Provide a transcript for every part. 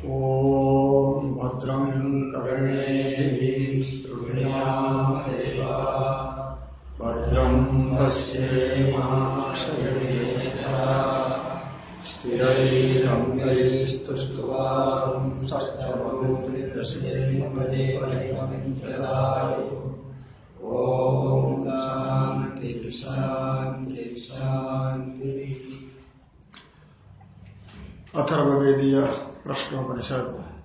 ॐ भद्रं कर्णेभिः शृणुयामदेवा भद्रं पश्येमाक्षयेतरा स्थिरैरङ्गैस्तुष्ट्वांसस्तमूर्दशेमदेवैतं जलायु ॐ प्रश्नोपनिषद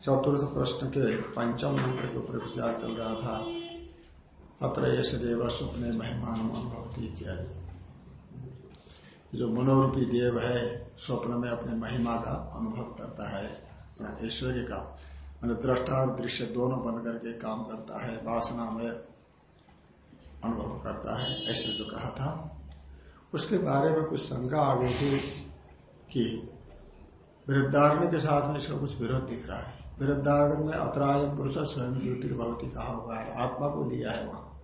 चतुर्थ प्रश्न के पंचम मंत्र के ऊपर विचार चल रहा था। अत्र यश देव स्वप्ने मेहमान अनुभवती इत्यादि। जो मनोरूपी देव है, स्वप्न में अपने महिमा का अनुभव करता है ऐश्वर्य का। मान दृष्टा और दृश्य दोनों बन करके काम करता है, वासना में अनुभव करता है, ऐसे जो कहा था। उसके बारे में कुछ शंका आ गई थी कि वृद्धारण्य के साथ में इसका कुछ विरोध दिख रहा है। वृद्धारण्य में अतराय पुरुष स्वयं ज्योतिर्भवती कहा हुआ है। आत्मा को लिया है वहाँ।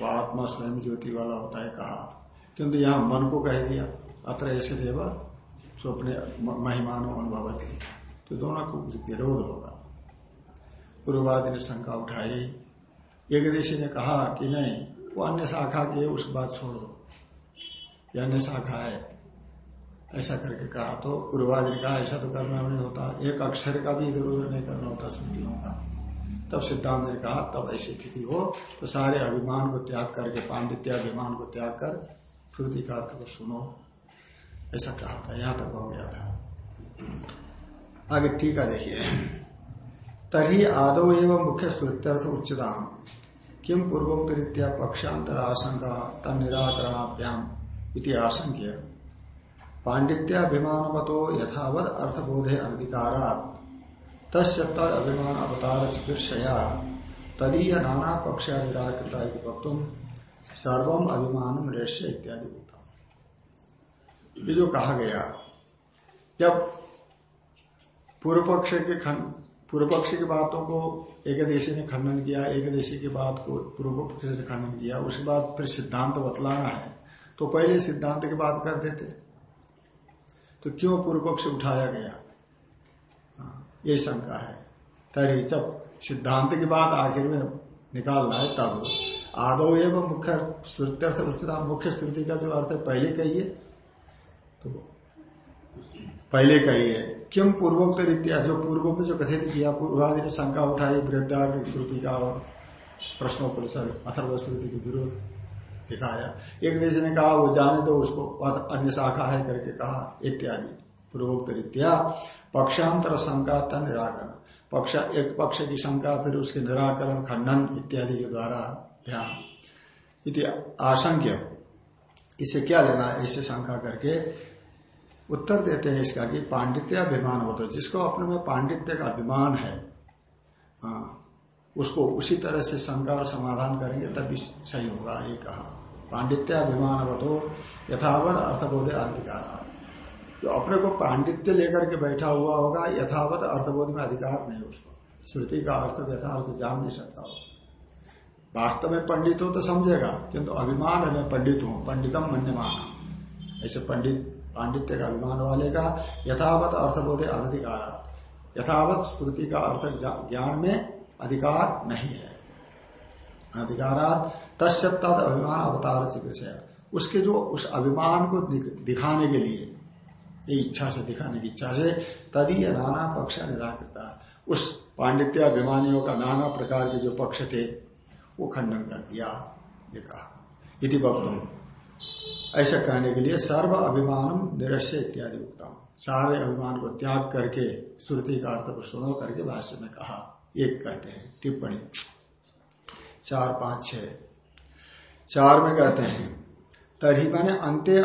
वो आत्मा स्वयं ज्योति वाला होता है कहा। किंतु यहाँ मन को कह दिया। अत्र ऐसे देव स्वप्ने महिमानो अनुभवती। तो दोनों को कुछ विरोध होगा। पूर्ववादी ने शंका उठाई। एक देशी ने कहा कि नहीं, वो अन्य शाखा के उस बात छोड़ दो। अन्य शाखा है। ऐसा करके कहा तो पूर्वादि ने कहा, ऐसा तो करना नहीं होता। एक अक्षर का भी इधर उधर नहीं करना होता स्मृतियों का तब सिद्धांत ने कहा, तब ऐसी स्थिति हो तो सारे अभिमान को त्याग करके, पांडित्याभिमान को त्याग कर, श्रुति का अर्थ को सुनो। ऐसा कहा था, यहाँ तक हो गया था। आगे टीका देखिए। तरी आदो एवं मुख्य श्रुत्यर्थ उच्चताम। किम पूर्वोक्त रीत्या पक्षांतर आशंका तन निराकरणाभ्याम इति पांडित्याभिमानवतो यथावत अर्थबोधे अनधिकारात। तस्य तद अभिमान अवतार चिकीर्षया। तदीय नाना पक्ष निराकृता वक्तुम सर्वम अभिमान रेश्य इत्यादि उत्तम ये जो कहा गया, जब पूर्व पक्ष के खंड पूर्व पक्ष की बातों को एक देशी ने खंडन किया एक देशी की बात को पूर्व पक्ष ने खंडन किया, उसके बाद फिर सिद्धांत बतलाना है तो पहले सिद्धांत की बात कर देते। तो क्यों पूर्व पक्ष उठाया गया? ये शंका है। तरी जब सिद्धांत की बात आखिर में निकालना है, तब आदो एवं मुख्य श्रुत्यर्थ उचिता मुख्य श्रुति का जो अर्थ है, पहले कहिए। तो पहले कहिए, क्यों पूर्वोक्त रीत्या, जो पूर्व में जो कथित किया, पूर्वादि ने शंका उठाई वृद्धार्मिक श्रुति का और प्रश्नोपरिषद अथर्व श्रुति के विरोध। दिखाया। एक देश ने कहा, वो जाने दो उसको अन्य शाखा है, करके कहा, इत्यादि। पूर्वोक्त रीत्या, पक्षांतर शंका तन निराकरण। पक्ष, एक पक्ष की शंका, फिर उसके निराकरण, खंडन इत्यादि के द्वारा ध्यान। आशंक्य। इसे क्या लेना ऐसे शंका करके उत्तर देते हैं इसका कि पांडित्य अभिमान होता है। जिसको अपने में पांडित्य का अभिमान है हाँ उसको उसी तरह से शंका और समाधान करेंगे, तभी सही होगा, ये कहा। पांडित्य अभिमान हो यथावत अर्थबोधे अधिकार जो अपने को पांडित्य लेकर के बैठा हुआ होगा यथावत अर्थबोध में अधिकार नहीं उसको श्रुति का अर्थ यथार्थ जान नहीं सकता हो वास्तव में पंडित हो तो समझेगा, किंतु अभिमान है मैं पंडित हूँ, पंडितम मन्यमान। ऐसे पंडित, पांडित्य का अभिमान वाले का यथावत अर्थबोधे अनधिकारात यथावत श्रुति का अर्थ ज्ञान में अधिकार नहीं है। अधिकारात तस्य तद अभिमान अवतार चिकित्सा उसके जो उस अभिमान को दिखाने के लिए, ये इच्छा से, दिखाने की इच्छा से तदीय नाना पक्ष निराकृता। उस पांडित्य अभिमानियों का नाना प्रकार के जो पक्ष थे, वो खंडन कर दिया, ये कहा। इति वक्तुम ऐसा कहने के लिए सर्व अभिमान निरस्य इत्यादि उत्तम सारे अभिमान को त्याग करके, श्रुति का अर्थ को सुनो करके भाष्य में कहा। एक कहते हैं, टिप्पणी। चार, पाँच छ चार में कहते हैं तरी मैंने अंत्य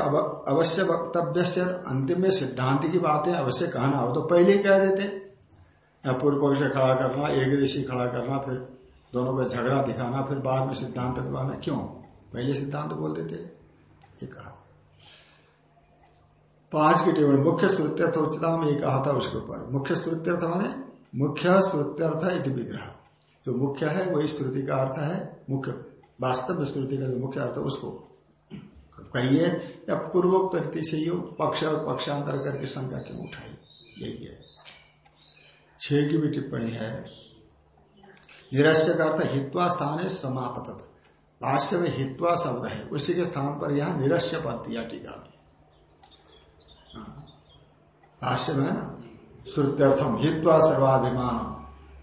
अवश्य वक्तव्य से अंतिम में सिद्धांत की बातें अवश्य कहना हो तो पहले कह देते। या पूर्व पक्ष खड़ा करना, एक देशी खड़ा करना, फिर दोनों का झगड़ा दिखाना, फिर बाद में सिद्धांत कहना, क्यों? पहले सिद्धांत बोल देते कहा। पाँच की टिप्पणी मुख्य श्रुत्यर्थ उच्चता में कहा था उसके ऊपर। मुख्य श्रुत्यर्थ माने, मुख्य श्रुत्यर्थ इति विग्रह। जो मुख्य है, वही श्रुति का अर्थ है मुख्य। वास्तव में श्रुति का जो मुख्य अर्थ है, उसको कहिए या पूर्वोक्त रीति से ही पक्ष और पक्षांतर करके शंका क्यों उठाई? यही है। छह की भी टिप्पणी है। निरस्य का अर्थ हित्वा स्थान है समापत भाष्य में हित्वा शब्द है। उसी के स्थान पर यहाँ निरस्य पद दिया टीका में। भाष्य में है ना? श्रुत्यर्थम, हित्वा सर्वाभिमान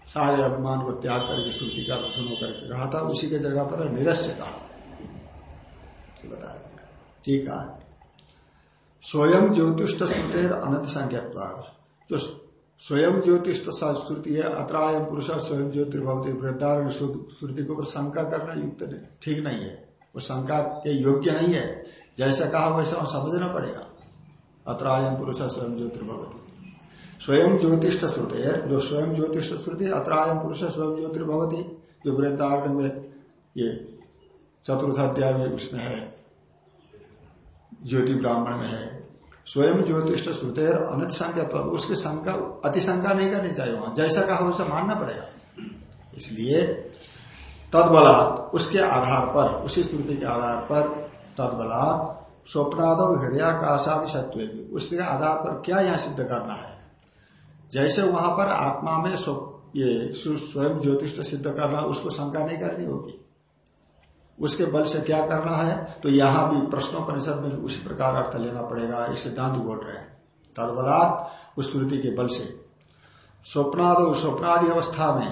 सारे अभिमान को त्याग करके, श्रुति का सुनो करके कहा था, उसी के जगह पर निरस्य कहा। बता ठीक है। स्वयं ज्योतिष श्रुतेर अनंत संख्या जो स्वयं ज्योतिष श्रुति है, अत्राय पुरुष स्वयं ज्योतिर्भवती वृद्धारण श्रुति के ऊपर शंका करना युक्त नहीं, ठीक नहीं है। वो शंका के योग्य नहीं है। जैसा कहा वैसा समझना पड़ेगा। अत्रायम पुरुष स्वयं ज्योतिर्भवती। स्वयं ज्योतिष श्रुति है जो स्वयं ज्योतिष श्रुति अत्रायम पुरुष स्वयं ज्योतिर्भवती जो वृद्धारण में ये चतुर्थ अध्याय में उसमें है, ज्योति ब्राह्मण में है। स्वयं ज्योतिष श्रुतेर अनित संख्या तो उसकी शंका अतिशंका नहीं करनी चाहिए वहाँ। जैसा कहा वैसा मानना पड़ेगा। इसलिए तदबलात् उसके आधार पर, उसी श्रुति के आधार पर तदबलात् स्वप्नाद हृदयाकाशादि सत्व उसके आधार पर क्या यहाँ सिद्ध करना है? जैसे वहाँ पर आत्मा में ये स्वयं ज्योतिष सिद्ध करना, उसको शंका नहीं करनी होगी। उसके बल से क्या करना है? तो यहाँ भी प्रश्नों परिषद में उसी प्रकार अर्थ लेना पड़ेगा, ये सिद्धांत बोल रहे हैं। तदबलात् उस स्मृति के बल से। स्वप्नाद, स्वप्नादि अवस्था में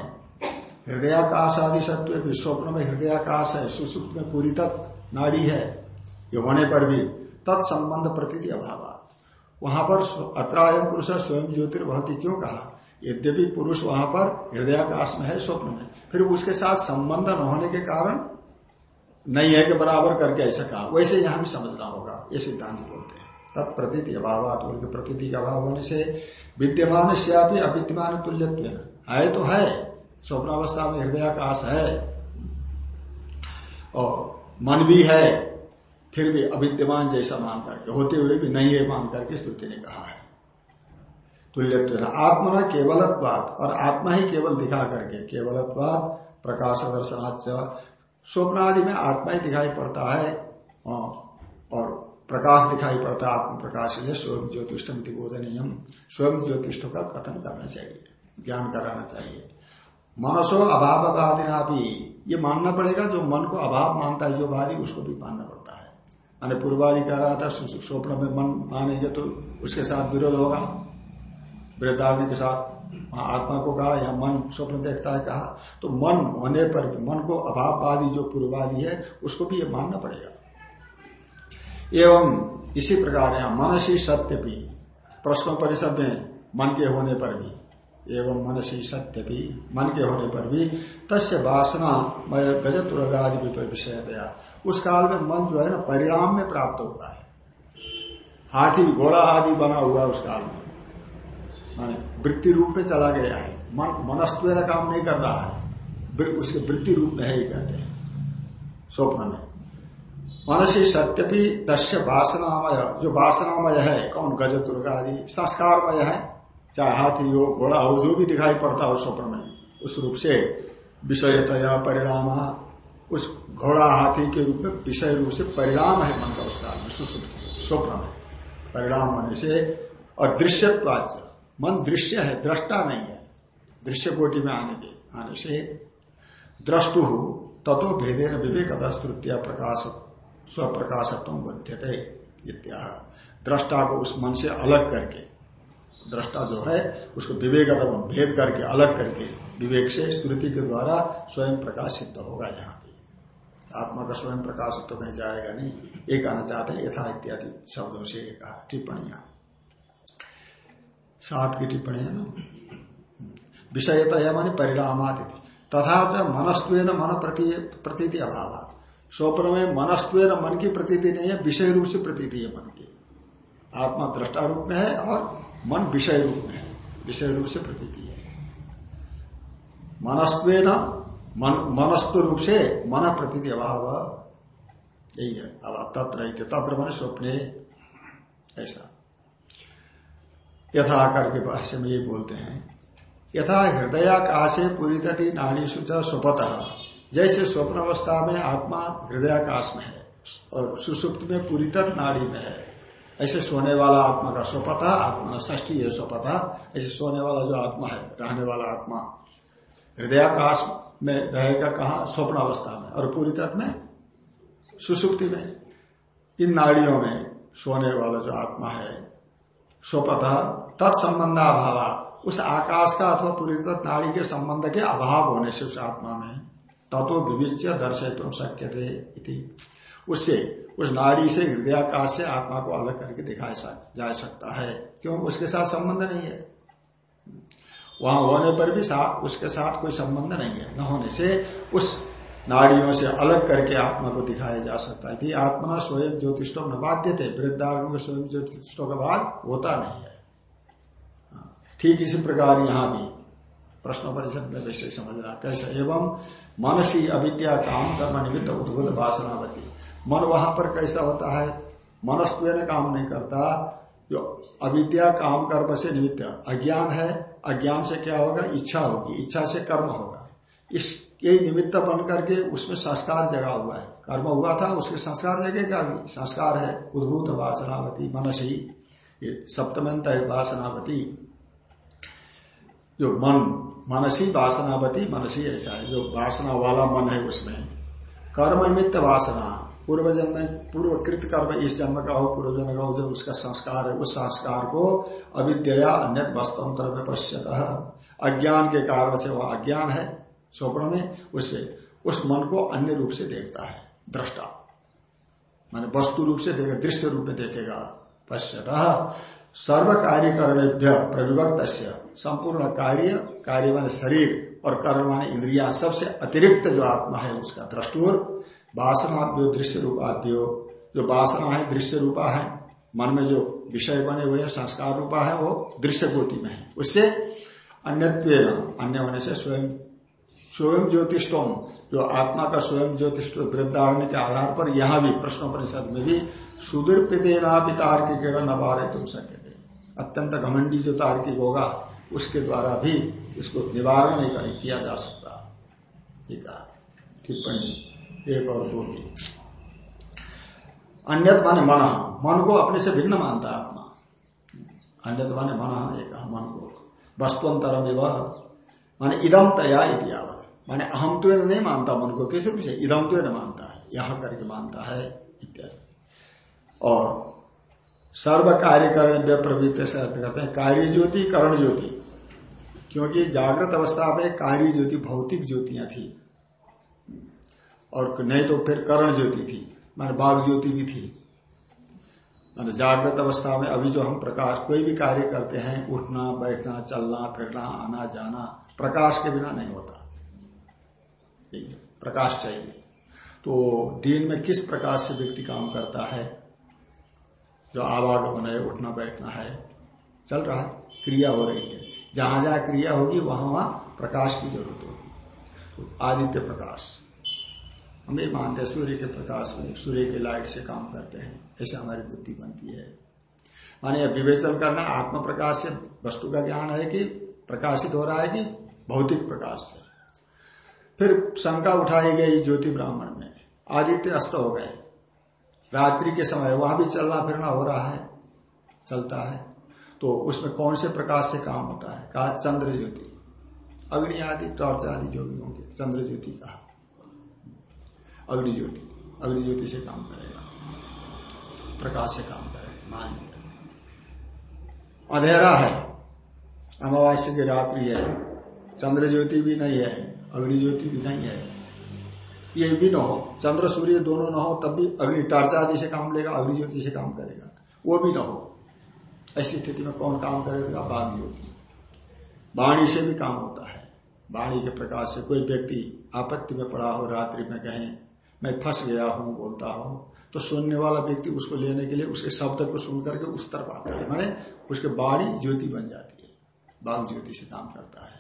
हृदयाकाश आदि सत्व भी स्वप्न में हृदयाकाश है, सुसुप्त में पूरी तत् नाड़ी है, ये होने पर भी तत्संबंध प्रती अभाव वहाँ पर अत्राय पुरुष स्वयं ज्योतिर्भवती क्यों कहा? यद्यपि पुरुष वहाँ पर हृदयाकाश में है, स्वप्न में। फिर उसके साथ संबंध न होने के कारण नहीं है कि बराबर करके ऐसा कहा। वैसे यहाँ भी समझना होगा, ये सिद्धांत बोलते हैं। तत्प्रती अभाव उनके प्रतीति का अभाव होने से विद्यमान से अविद्यमान तुल्य है तो है, स्वप्नावस्था में हृदयाकाश है, और मन भी है फिर भी अविद्यमान जैसा मान करके, होते हुए भी नहीं है मान करके स्तुति ने कहा है। तुल्यत्व आत्मा केवलत्वाद और आत्मा ही केवल दिखा करके केवलत्वाद प्रकाश दर्शनाच स्वप्न आदि में आत्मा ही दिखाई पड़ता है, और प्रकाश दिखाई पड़ता है आत्म प्रकाश से स्वयं ज्योतिष बोधनीय स्वयं ज्योतिष का कथन करना चाहिए, ज्ञान कराना चाहिए। मनसो अभाव भी ये मानना पड़ेगा, जो मन को अभाव मानता है, जो वादी उसको भी मानना पड़ता है। मैंने पूर्वादि कह रहा था स्वप्न में मन मानेंगे तो उसके साथ विरोध होगा। वृद्धावि के साथ आत्मा को कहा या मन स्वप्न देखता है कहा तो मन होने पर भी, मन को अभाववादी जो पूर्ववादी है, उसको भी ये मानना पड़ेगा। एवं इसी प्रकार यहाँ मनसी सत्य भी प्रश्नों परिषद में मन के होने पर भी। एवं मनसी सत्य भी मन के होने पर भी तस्य वासना गजत आदि विषय दया उस काल में मन जो है ना परिणाम में प्राप्त हुआ है। हाथी, घोड़ा आदि बना हुआ उस काल में। माने वृत्ति रूप में चला गया है। मन मनस्व काम नहीं कर रहा है। उसके वृत्ति रूप में है ही कहते हैं। स्वप्न में। मनसी भी दस्य वासनामय, जो वासनामय है, कौन? गज दुर्गा आदि संस्कारमय है। चाहे हाथी हो, घोड़ा हो, जो भी दिखाई पड़ता हो स्वप्न में, उस रूप से विषयतया परिणाम, उस घोड़ा हाथी के रूप में विषय रूप से परिणाम है मन का उस काल में स्वप्न में परिणाम होने से और दृश्यवाच्य मन दृश्य है, दृष्टा नहीं है। दृश्य कोटि में आने के, आने से द्रष्टु भेदे न विवेक स्तृत्या प्रकाश स्व प्रकाशत्व बध्यते इत्या दृष्टा को उस मन से अलग करके दृष्टा जो है, उसको विवेक भेद करके, अलग करके, विवेक से स्मृति के द्वारा स्वयं प्रकाशित होगा यहाँ पे। आत्मा का स्वयं प्रकाशित तो नहीं जाएगा, नहीं। ये कहना चाहते हैं, यथा इत्यादि शब्दों से एक टिप्पणियाँ। सात की टिप्पणी है ना? विषयतया मानी परिणामात तथा च मनस्व मन प्रतीति अभाव स्वप्न में मनस्व मन की प्रतीति नहीं है विषय रूप से प्रतीति है मन की। आत्मा दृष्टा रूप में है और मन विषय रूप में है विषय रूप से प्रतीति है। मनस्व मन मनस्व रूप से मन प्रतीति अभाव। यही है। अभाव तत्र तत्र मन स्वप्ने। ऐसा। यथा करके भाष्य में ये बोलते हैं। यथा हृदयाकाशे पूरी तथी नाड़ी सुचा स्वपत। जैसे स्वप्न अवस्था में आत्मा हृदयाकाश में है और सुसुप्त में पूरी नाड़ी में है। ऐसे सोने वाला आत्मा का स्वपता, आत्मा ष्टी है स्वपता, ऐसे सोने वाला जो आत्मा है, रहने वाला आत्मा, हृदयाकाश में रहेगा कहा? स्वप्न अवस्था में और पूरी तरह में सुसुप्ति में। इन नाड़ियों में सोने वाला जो आत्मा है स्वपथा तत्संबंधाभाव उस आकाश का अथवा पूरी तरह नाड़ी के संबंध के अभाव होने से उस आत्मा में तत्व विविच्य दर्शय तुम शक्य थे उससे उस नाड़ी से हृदयाकाश से आत्मा को अलग करके दिखाया जा सकता है। क्यों? उसके साथ संबंध नहीं है। वहाँ होने पर भी साथ उसके साथ कोई संबंध नहीं है। न होने से उस नाड़ियों से अलग करके आत्मा को दिखाया जा सकता है। कि आत्मा स्वयं ज्योतिषों में बाध्य थे। वृद्धारणों स्वयं ज्योतिषों का बाद होता नहीं है। हाँ, ठीक इसी प्रकार यहाँ भी प्रश्न परिषद में वैसे समझना कैसे? एवं मनसी अविद्या काम कर्म निमित्त उद्भुत वासनावती। मन वहाँ पर कैसा होता है? मनस्व काम नहीं करता। जो अविद्या, काम, कर्म से निमित्त अज्ञान है, अज्ञान से क्या होगा? इच्छा होगी। इच्छा से कर्म होगा। इस यही निमित्त बन करके उसमें संस्कार जगा हुआ है। कर्म हुआ था, उसके संस्कार जगेगा भी संस्कार है। उद्भूत वासनावती, मनसी। ये सप्तमंत है वासनावती। जो मन, मनसी वासनावती, मनसी ऐसा है। जो वासना वाला मन है उसमें। कर्म निमित्त वासना। पूर्व जन्म पूर्व कृत कर्म इस जन्म का हो पूर्व जन्म का हो, जो उसका संस्कार है, उस संस्कार को अविद्या अन्य वस्तुंतर में पश्यत अज्ञान के कारण से वह अज्ञान है, स्वप्न में उससे उस मन को अन्य रूप से देखता है, दृष्टा। माने वस्तु रूप से देखेगा दृश्य रूप में देखेगा, पश्यत। सर्व कार्य करणेभ्य प्रविभक्त संपूर्ण कार्य कार्य माने शरीर और कर्ण माने इंद्रिया, सबसे अतिरिक्त जो आत्मा है, उसका दृष्टुर वासनाभ्यो दृश्य रूपाभ्यो जो वासना है दृश्य रूपा है, मन में जो विषय बने हुए हैं संस्कार रूपा है, वो दृश्य कोटि में है। उससे अन्य अन्य होने से स्वयं स्वयं ज्योतिषोम जो आत्मा का स्वयं ज्योतिष वृद्धारण्य के आधार पर यहाँ भी प्रश्नोपनिषद में भी सुदूर पितेना तार्किक न बारे तुम अत्यंत घमंडी जो तार्किक होगा, उसके द्वारा भी इसको निवारण नहीं किया जा सकता। टिप्पणी। एक और दो तीन। अन्य माने मन। मन को अपने से भिन्न मानता है आत्मा। अन्य माने मन, एक मन को। वस्तुअंतरम माने इदम तया इतिहावत माने अहम तो नहीं मानता मन को। किसी भी इदम तो नहीं मानता है। यह करके मानता है, इत्यादि। और सर्व कार्य करने प्रवृत्ति से करते हैं, कार्य ज्योति, करण ज्योति। क्योंकि जागृत अवस्था में कार्य ज्योति, भौतिक ज्योतियाँ थी। और नहीं तो फिर करण ज्योति थी, मान बाघ ज्योति भी थी। मान जागृत अवस्था में अभी जो हम प्रकाश, कोई भी कार्य करते हैं, उठना, बैठना, चलना, फिरना, आना, जाना, प्रकाश के बिना नहीं होता। प्रकाश चाहिए। तो दिन में किस प्रकाश से व्यक्ति काम करता है? जो आवागमन है, उठना, बैठना है, चल रहा है, क्रिया हो रही है। जहाँ जहाँ क्रिया होगी, वहाँ वहाँ प्रकाश की ज़रूरत होगी। तो आदित्य प्रकाश। हम ये मानते हैं, सूर्य के प्रकाश में, सूर्य के लाइट से काम करते हैं। ऐसे हमारी बुद्धि बनती है। माने विवेचन करना आत्म प्रकाश से वस्तु का ज्ञान है कि प्रकाशित हो रहा है कि भौतिक प्रकाश से। फिर शंका उठाई गई ज्योति ब्राह्मण में। आदित्य अस्त हो गए। रात्रि के समय वहाँ भी चलना फिरना हो रहा है, चलता है। तो उसमें कौन से प्रकाश से काम होता है? कहा चंद्र ज्योति। अग्नि आदि, टॉर्च आदि जो भी होंगे, चंद्र ज्योति कहा। अग्नि ज्योति अग्नि ज्योति से काम करेगा। प्रकाश से काम करेगा। मान लिया। अंधेरा है। अमावास्य की रात्रि है। चंद्र ज्योति भी नहीं है। अग्नि ज्योति भी नहीं है। ये भी न हो। चंद्र, सूर्य दोनों न हो, तब भी अग्नि टार्च आदि से काम लेगा अग्नि ज्योति से काम करेगा। वो भी न हो। ऐसी स्थिति में कौन काम करेगा? बाघ ज्योति वाणी से भी काम होता है। वाणी के प्रकाश से कोई व्यक्ति आपत्ति में पड़ा हो, रात्रि में कहें मैं फंस गया हूँ, बोलता हूँ। तो सुनने वाला व्यक्ति उसको लेने के लिए उसके शब्द को सुन करके उस तरफ़ आता है। माने उसके बाणी ज्योति बन जाती है। बाघ ज्योति से काम करता है।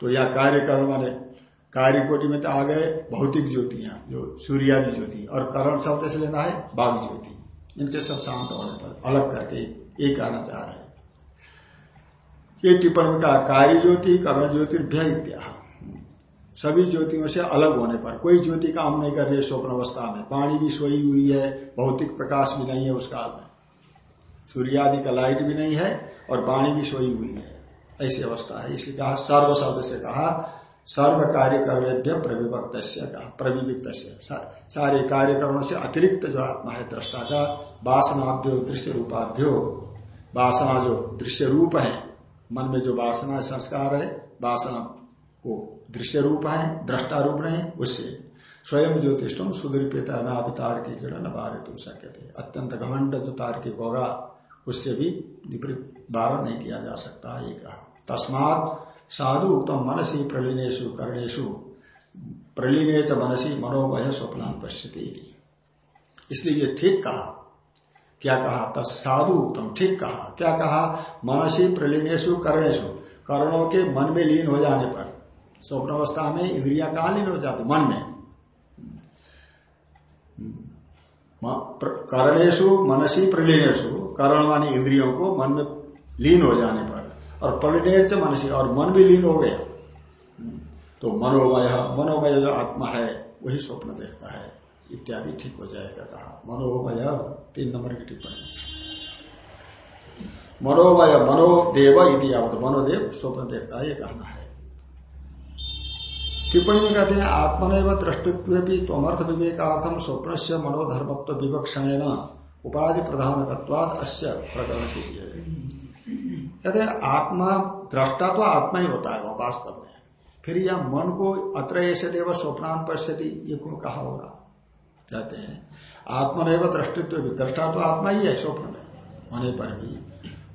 तो यह कार्य करण वाले कार्य कोटि में तो आ गए भौतिक ज्योतियाँ, जो सूर्यादि ज्योति। और करण शब्द से लेना है बाघ ज्योति। इनके सब शांत होने पर अलग करके एक आना चाह रहे हैं। ये टिप्पणी कहा, कार्य ज्योति, कर्ण ज्योतिर्भ्य इत्या सभी ज्योतियों से अलग होने पर। कोई ज्योति काम नहीं कर रही है स्वप्न अवस्था में। पानी भी सोई हुई है, भौतिक प्रकाश भी नहीं है उस काल में। सूर्य आदि का लाइट भी नहीं है और वाणी भी सोई हुई है। ऐसी अवस्था है। इसलिए कहा, सर्व शब्द से कहा, सर्व कार्य कर्मेभ्य प्रविभक्त कहा प्रविविक्त सारे कार्यक्रमों से अतिरिक्त जो आत्मा है, दृष्टा का, वासनाभ्यो दृश्य रूपाभ्यो। वासना जो दृश्य रूप है, मन में जो वासना संस्कार है, वासना वो दृश्य रूप है दृष्टा रूप नहीं उससे स्वयं ज्योतिषम सुदीर्पिता नाभि तार्किक न बारे तुम सक्य थे अत्यंत घमंड जो तार्किक होगा, उससे भी विपरीत बारह नहीं किया जा सकता, ये कहा। तस्मात साधु उत्तम मनसी प्रलीनेशु कर्णेशु प्रलीने च मनसी मनोमय स्वप्नान पश्यति इसलिए ये ठीक कहा। क्या कहा? तस साधु उत्तम, ठीक कहा। क्या कहा? मनसी प्रलीनेशु कर्णेशु कर्णों के मन में लीन हो जाने पर स्वप्न अवस्था में इंद्रिया कहा लीन हो जाती, मन में। करणेशु मनसी प्रलीनेशु कर्ण वानी इंद्रियों को मन में लीन हो जाने पर, और परिणेर से मनुष्य और मन भी लीन हो गया। तो मनोमय मनोमय जो आत्मा है, वही स्वप्न देखता है। इत्यादि ठीक हो जाएगा कहा। मनोमय, तीन नंबर की टिप्पणी। मनोमय मनोदेव इति मनोदेव स्वप्न देखता है, ये कहना है। टिप्पणी में कहते हैं, आत्मनैव दृष्टित्व भी तमर्थ विवेकार्थम स्वप्न से मनोधर्मत्व विवक्षण उपाधि प्रधान अश्य प्रकरण से कहते हैं, आत्मा दृष्टा तो आत्मा ही होता है वह वास्तव में। फिर यह मन को अत्र देव स्वप्नान पश्यति, ये क्यों कहा होगा? कहते हैं आत्मनिर्भ दृष्टित्व भी दृष्टा तो आत्मा ही है स्वप्न में होने पर भी।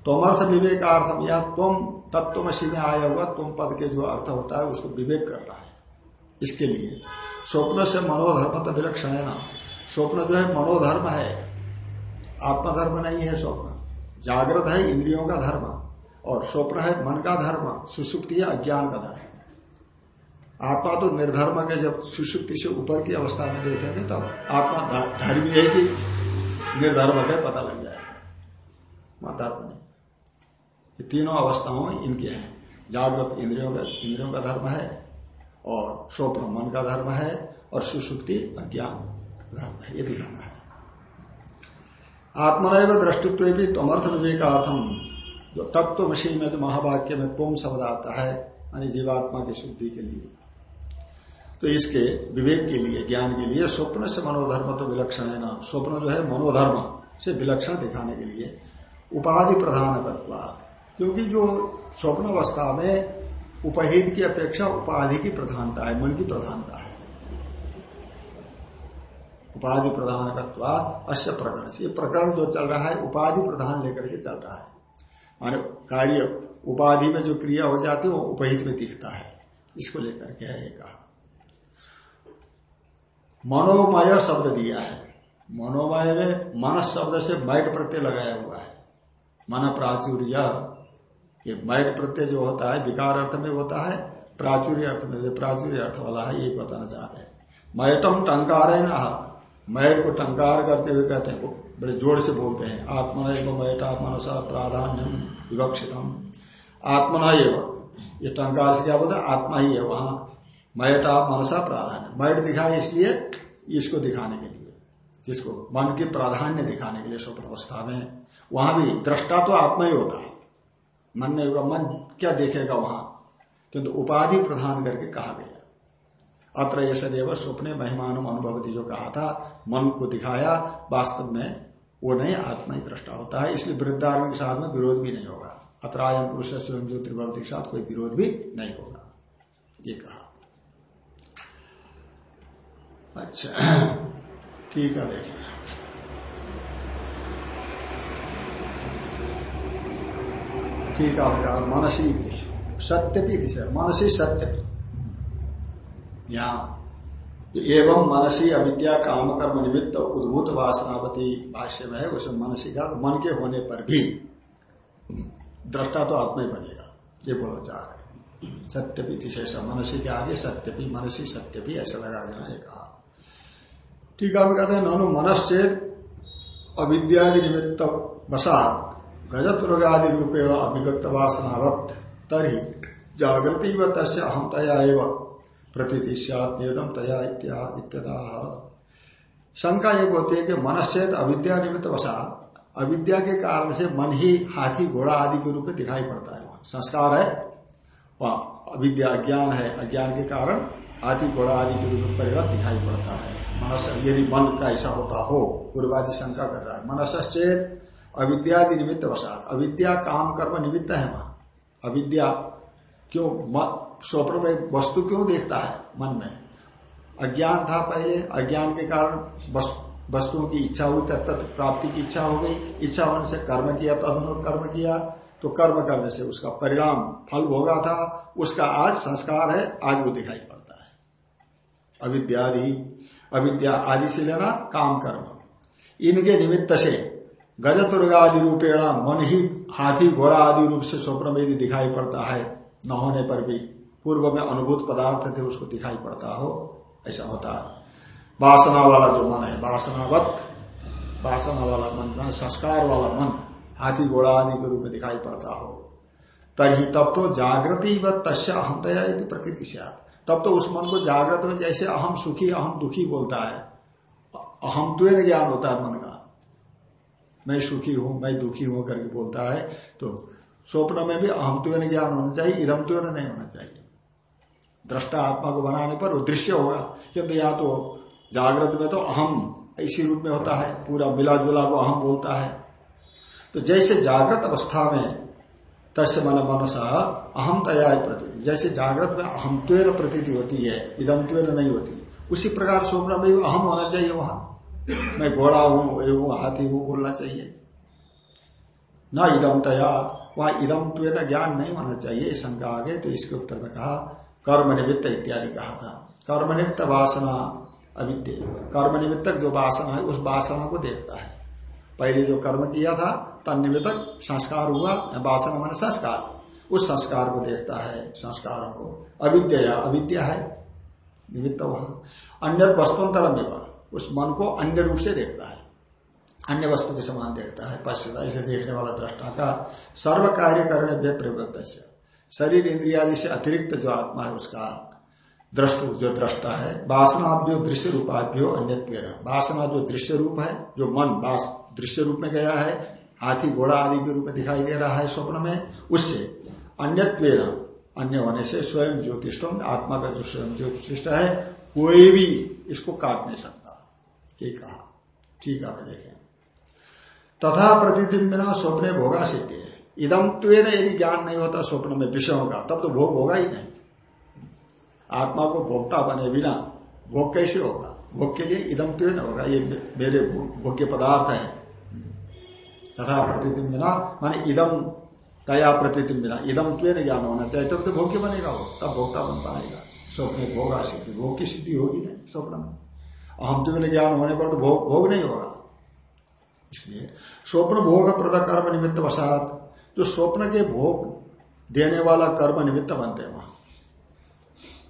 तुमर्थ विवेकार्थम या तुम तत्वमसी में आया हुआ तुम पद के जो अर्थ होता है, उसको विवेक कर रहा है। इसके लिए। स्वप्न से मनोधर्म तो विलक्षण है ना स्वप्न जो है, मनोधर्म है। आत्मधर्म नहीं है स्वप्न। जागृत है इंद्रियों का धर्म। और स्वप्न है मन का धर्म, सुसुप्ति है अज्ञान का धर्म। आत्मा तो निर्धर्म के जब सुसुप्ति से ऊपर की अवस्था में देखेंगे, तब आत्मा धर्म है कि निर्धर्म का पता लग जाएगा। वहाँ धर्म नहीं। ये तीनों अवस्थाओं इनके हैं। जागृत इंद्रियों का इंद्रियों का धर्म है और स्वप्न मन का धर्म है और सुसुप्ति अज्ञान धर्म है, ये दिखाना है। आत्मनैव दृष्टित्व भी तमर्थ विवेकार्थम जो तत्व मशीन में जो महावाक्य में तुम शब्द आता है, यानी जीवात्मा की शुद्धि के लिए। तो इसके विवेक के लिए, ज्ञान के लिए, स्वप्न से मनोधर्म तो विलक्षण है ना। स्वप्न जो है मनोधर्म से विलक्षण दिखाने के लिए उपाधि प्रधान क्योंकि जो स्वप्न अवस्था में उपहित की अपेक्षा उपाधि की प्रधानता है, मन की प्रधानता है। उपाधि प्रधान अश्य प्रकरण ये प्रकरण जो चल रहा है, उपाधि प्रधान लेकर के चल रहा है। माने कार्य, उपाधि में जो क्रिया हो जाती है, वो उपहित में दिखता है। इसको लेकर के है कहा। मनोमय शब्द दिया है। मनोमय में मनस शब्द से मैट प्रत्यय लगाया हुआ है। मन प्राचुर्य ये मैट प्रत्यय जो होता है, विकार अर्थ में होता है, प्राचुर्य अर्थ में प्राचुर्य अर्थ वाला है, ये बताना चाहते हैं। मैटम टंकार है ना मैट को टंकार करते हुए कहते हैं बड़े ज़ोर से बोलते हैं, आत्मना एवं मैटा मनसा प्राधान्यम विवक्षितम। आत्मना एवं, ये टंकार से क्या बोलते हैं, आत्मा ही है वहाँ। मैटा मनसा प्राधान्य। मैट दिखाए इसलिए, इसको दिखाने के लिए, जिसको मन की प्राधान्य दिखाने के लिए स्वप्न अवस्था में। वहाँ भी दृष्टा तो आत्मा ही होता है। मन नहीं होगा मन क्या देखेगा वहाँ? किंतु उपाधि प्रधान करके कहा गया। अत्र ऐसा देव स्वप्ने महिमान अनुभवती जो कहा था, मन को दिखाया, वास्तव में वो नहीं आत्मा ही दृष्टा होता है, इसलिए वृद्धार्म के साथ में विरोध भी नहीं होगा। अत्रायन पुरुष स्वयं जो त्रिवर्ती के साथ कोई विरोध भी नहीं होगा। ये कहा। अच्छा ठीक है, देखिए। ठीक है मनसी सत्यपी मनसी सत्यपी। यहाँ एवं मनसी अविद्या काम कर्म निमित्त उद्भूत वासनावती भाष्य में है उसमें मनसी का, मन के होने पर भी दृष्टा तो आत्मा ही बनेगा, ये बोला चाह रहे सत्यपी शेष मनसी के आगे सत्यपी, मनसी सत्यपी, ऐसा लगा देना है, कहा। ठीक है कहते हैं, ननु मनश्चेत अविद्यादि निमित्त वसात। गजत रोगादि रूपेण अभिव्यक्त वासनावत तरी जागृति व तस् अहमतया एवं। प्रतीति सदम तया इत्या शंका एक होती है कि मनश्चेत अविद्या निमित्त वसा अविद्या के कारण से मन ही हाथी घोड़ा आदि के रूप में दिखाई पड़ता है संस्कार है, वह अविद्या अज्ञान है। अज्ञान के कारण हाथी घोड़ा आदि के रूप में परिणत दिखाई पड़ता है। मनस यदि मन का ऐसा होता हो, पूर्वादि शंका कर रहा है। मनसचेत अविद्यादि निमित्त वसात। अविद्या काम कर्म निमित्त है वहाँ अविद्या क्यों? स्वप्न में वस्तु क्यों देखता है मन में? अज्ञान था पहले, अज्ञान के कारण वस्तुओं की इच्छा हुई तत्त प्राप्ति की इच्छा हो गई। इच्छा होने से कर्म किया तदनुरूप कर्म किया तो कर्म करने से उसका परिणाम, फल भोगा था। उसका आज संस्कार है, आज वो दिखाई पड़ता है। अविद्यादि, अविद्या आदि से लेना काम कर्म। इनके निमित्त से गज आदि रूपेण मन ही हाथी घोड़ा आदि रूप से स्वप्न में यदि दिखाई पड़ता है। न होने पर भी पूर्व में अनुभूत पदार्थ थे, उसको दिखाई पड़ता हो, ऐसा होता है। वासना वाला जो मन है, वासनावत, वासना वाला मन मन संस्कार वाला मन, हाथी घोड़ा आदि के रूप में दिखाई पड़ता हो। तभी तब तो जागृति व तस्या अहमतया प्रकृति से तब तो उस मन को जागृत में जैसे अहम सुखी अहम दुखी बोलता है। अहम तो ज्ञान होता है मन का। मैं सुखी हूँ, मैं दुखी हूँ करके बोलता है तो स्वप्न में भी अहम तो ज्ञान होना चाहिए इधम तो नहीं होना चाहिए। दृष्टा आत्मा को बनाने पर दृश्य होगा क्योंकि या तो जागृत में तो अहम इसी रूप में होता है, पूरा मिला जुला को अहम बोलता है। तो जैसे जागृत अवस्था में तस्य मन मनसा अहम तया प्रती जैसे जागृत में अहम त्वेर प्रती होती है, इदम त्वेर नहीं होती, उसी प्रकार स्वप्न में भी अहम होना चाहिए वहाँ। मैं घोड़ा हूँ एवं हाथी हूँ, बोलना चाहिए। न इदम तया, वहाँ इदम त्वेर ज्ञान नहीं होना चाहिए शंका आगे तो इसके उत्तर में कहा कर्म निमित्त इत्यादि कहा था। कर्म निमित्त वासना अविद्य। कर्म निमित्तक जो वासना है, उस वासना को देखता है। पहले जो कर्म किया था तन निमित्तक संस्कार हुआ, वासना मान संस्कार। उस संस्कार को देखता है, संस्कारों को। अविद्या अविद्या है। निमित्त वहाँ। अन्य वस्तुअंतरम उस मन को अन्य रूप से देखता है, अन्य वस्तु के समान देखता है, पश्चिता इसे देखने वाला दृष्टा का सर्व कार्य करने प्रवृत्त शरीर इंद्रियादि से अतिरिक्त जो आत्मा है, उसका दृष्टु, जो दृष्टा है, वासनाभ्यो दृश्य रूपाभ्यो अन्य वासना जो दृश्य रूप है, जो मन दृश्य रूप में गया है, हाथी, घोड़ा आदि के रूप में दिखाई दे रहा है स्वप्न में, उससे अन्य अन्य होने से स्वयं ज्योतिष आत्मा का जो स्वयं ज्योतिष है, कोई भी इसको काट नहीं सकता। ये कहा। ठीक है देखें। तथा प्रतिबिंबिना स्वप्ने भोगा सिद्धि है। इदम त्वेन यदि ज्ञान नहीं होता, स्वप्न में विषयों का तब तो भोग होगा ही नहीं। आत्मा को भोक्ता बने बिना भोग कैसे होगा? भोग के लिए इदम त्वेन होगा, ये मेरे भोग्य पदार्थ है। तथा प्रतिदिन प्रतिबिंबिना माने इदम तया प्रतिबिंबिना इदम त्वेन ज्ञान होना चाहिए, तब तो भोग्य बनेगा वो, तब भोक्ता बन पाएगा। स्वप्न भोगा सिद्धि भोग की सिद्धि होगी नहीं स्वप्न में। अहम ज्ञान होने पर तो भोग भोग नहीं होगा। इसलिए स्वप्न भोग प्रद कर्म निमित्त वसात जो स्वप्न के भोग देने वाला कर्म निमित्त बनते हैं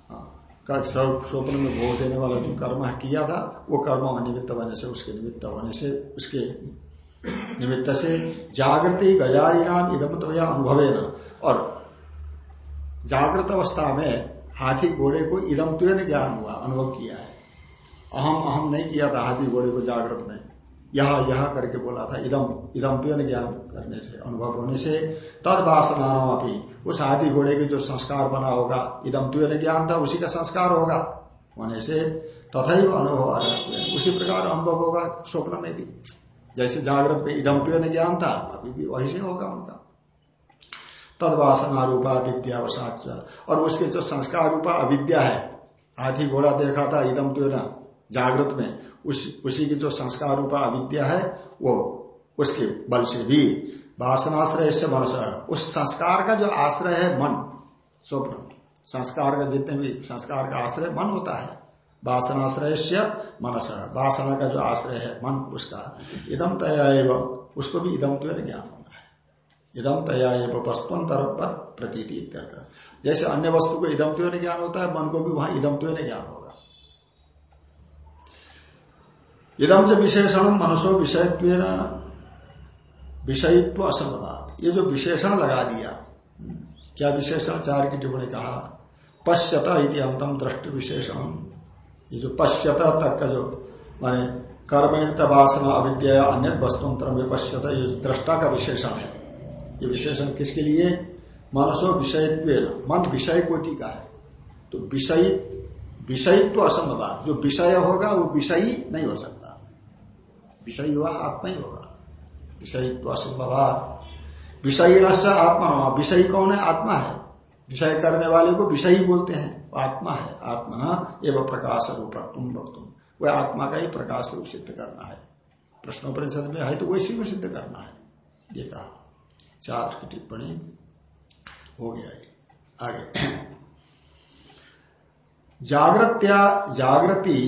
हाँ, स्वप्न में भोग देने वाला जो कर्म किया था वो कर्म निमित्त बने से उसके निमित्त होने से उसके निमित्त से जागृति गजारी नाम इधम तो अनुभवे न और जागृत अवस्था में हाथी घोड़े को इदम तो ज्ञान हुआ अनुभव किया अहम अहम नहीं किया था हाथी घोड़े को जागृत में यह यह करके बोला था, इदम इदम तो ज्ञान करने से, अनुभव होने से। तद वासना अपनी उस आदि घोड़े के जो संस्कार बना होगा, इदम तो ज्ञान था, उसी का संस्कार होगा। होने से तथा अनुभव आ रहा उसी प्रकार अनुभव होगा, स्वप्न में भी। जैसे जागृत में इदम तो ज्ञान था, अभी भी वही से होगा उनका। तद वासना रूपा विद्यावसाच और उसके जो संस्कार रूपा अविद्या है आधी घोड़ा देखा था, इदम तो जागृत में उस, उसी की जो संस्कार रूपा अविद्या है वो उसके बल से भी वासनाश्रय से मनस उस संस्कार का जो आश्रय है मन स्वप्न। संस्कार का जितने भी संस्कार का आश्रय मन होता है। वासनाश्रय से मनस वासना का जो आश्रय है मन उसका इदम तया एवं उसको भी इदम तो ज्ञान होना है। इदम तया एवं वस्तुअंतर पर प्रतीति जैसे अन्य वस्तु को इदम तो ज्ञान होता है मन को भी वहाँ इदम तो ज्ञान होगा इदम से विशेषण मनसो विषयत्व विषयित्व असंभवात ये जो विशेषण लगा दिया, क्या विशेषण चार की टिप्पणी कहा, पश्यत इति अंतम दृष्टि विशेषण। ये जो पश्यत तक का जो, माने कर्मनिमित्त वासना अविद्या अन्य वस्तुंतर विपश्यत ये दृष्टा का विशेषण है। ये विशेषण किसके लिए? मनसो विषयत्व मन विषय कोटि का है। तो विषय विषयित्व असंभव जो विषय होगा, वो विषयी नहीं हो सकता। विषयी हुआ आत्मा ही होगा विषयित्व असंभव विषयी आत्मा विषयी कौन है आत्मा है विषय करने वाले को विषयी बोलते हैं आत्मा है आत्मा एवं प्रकाश रूप तुम तुम वह आत्मा का ही प्रकाश रूप सिद्ध करना है प्रश्नोपरिषद में है तो वैसी को सिद्ध करना है ये कहा चार की टिप्पणी हो गया ये आगे जागृत्या जागृति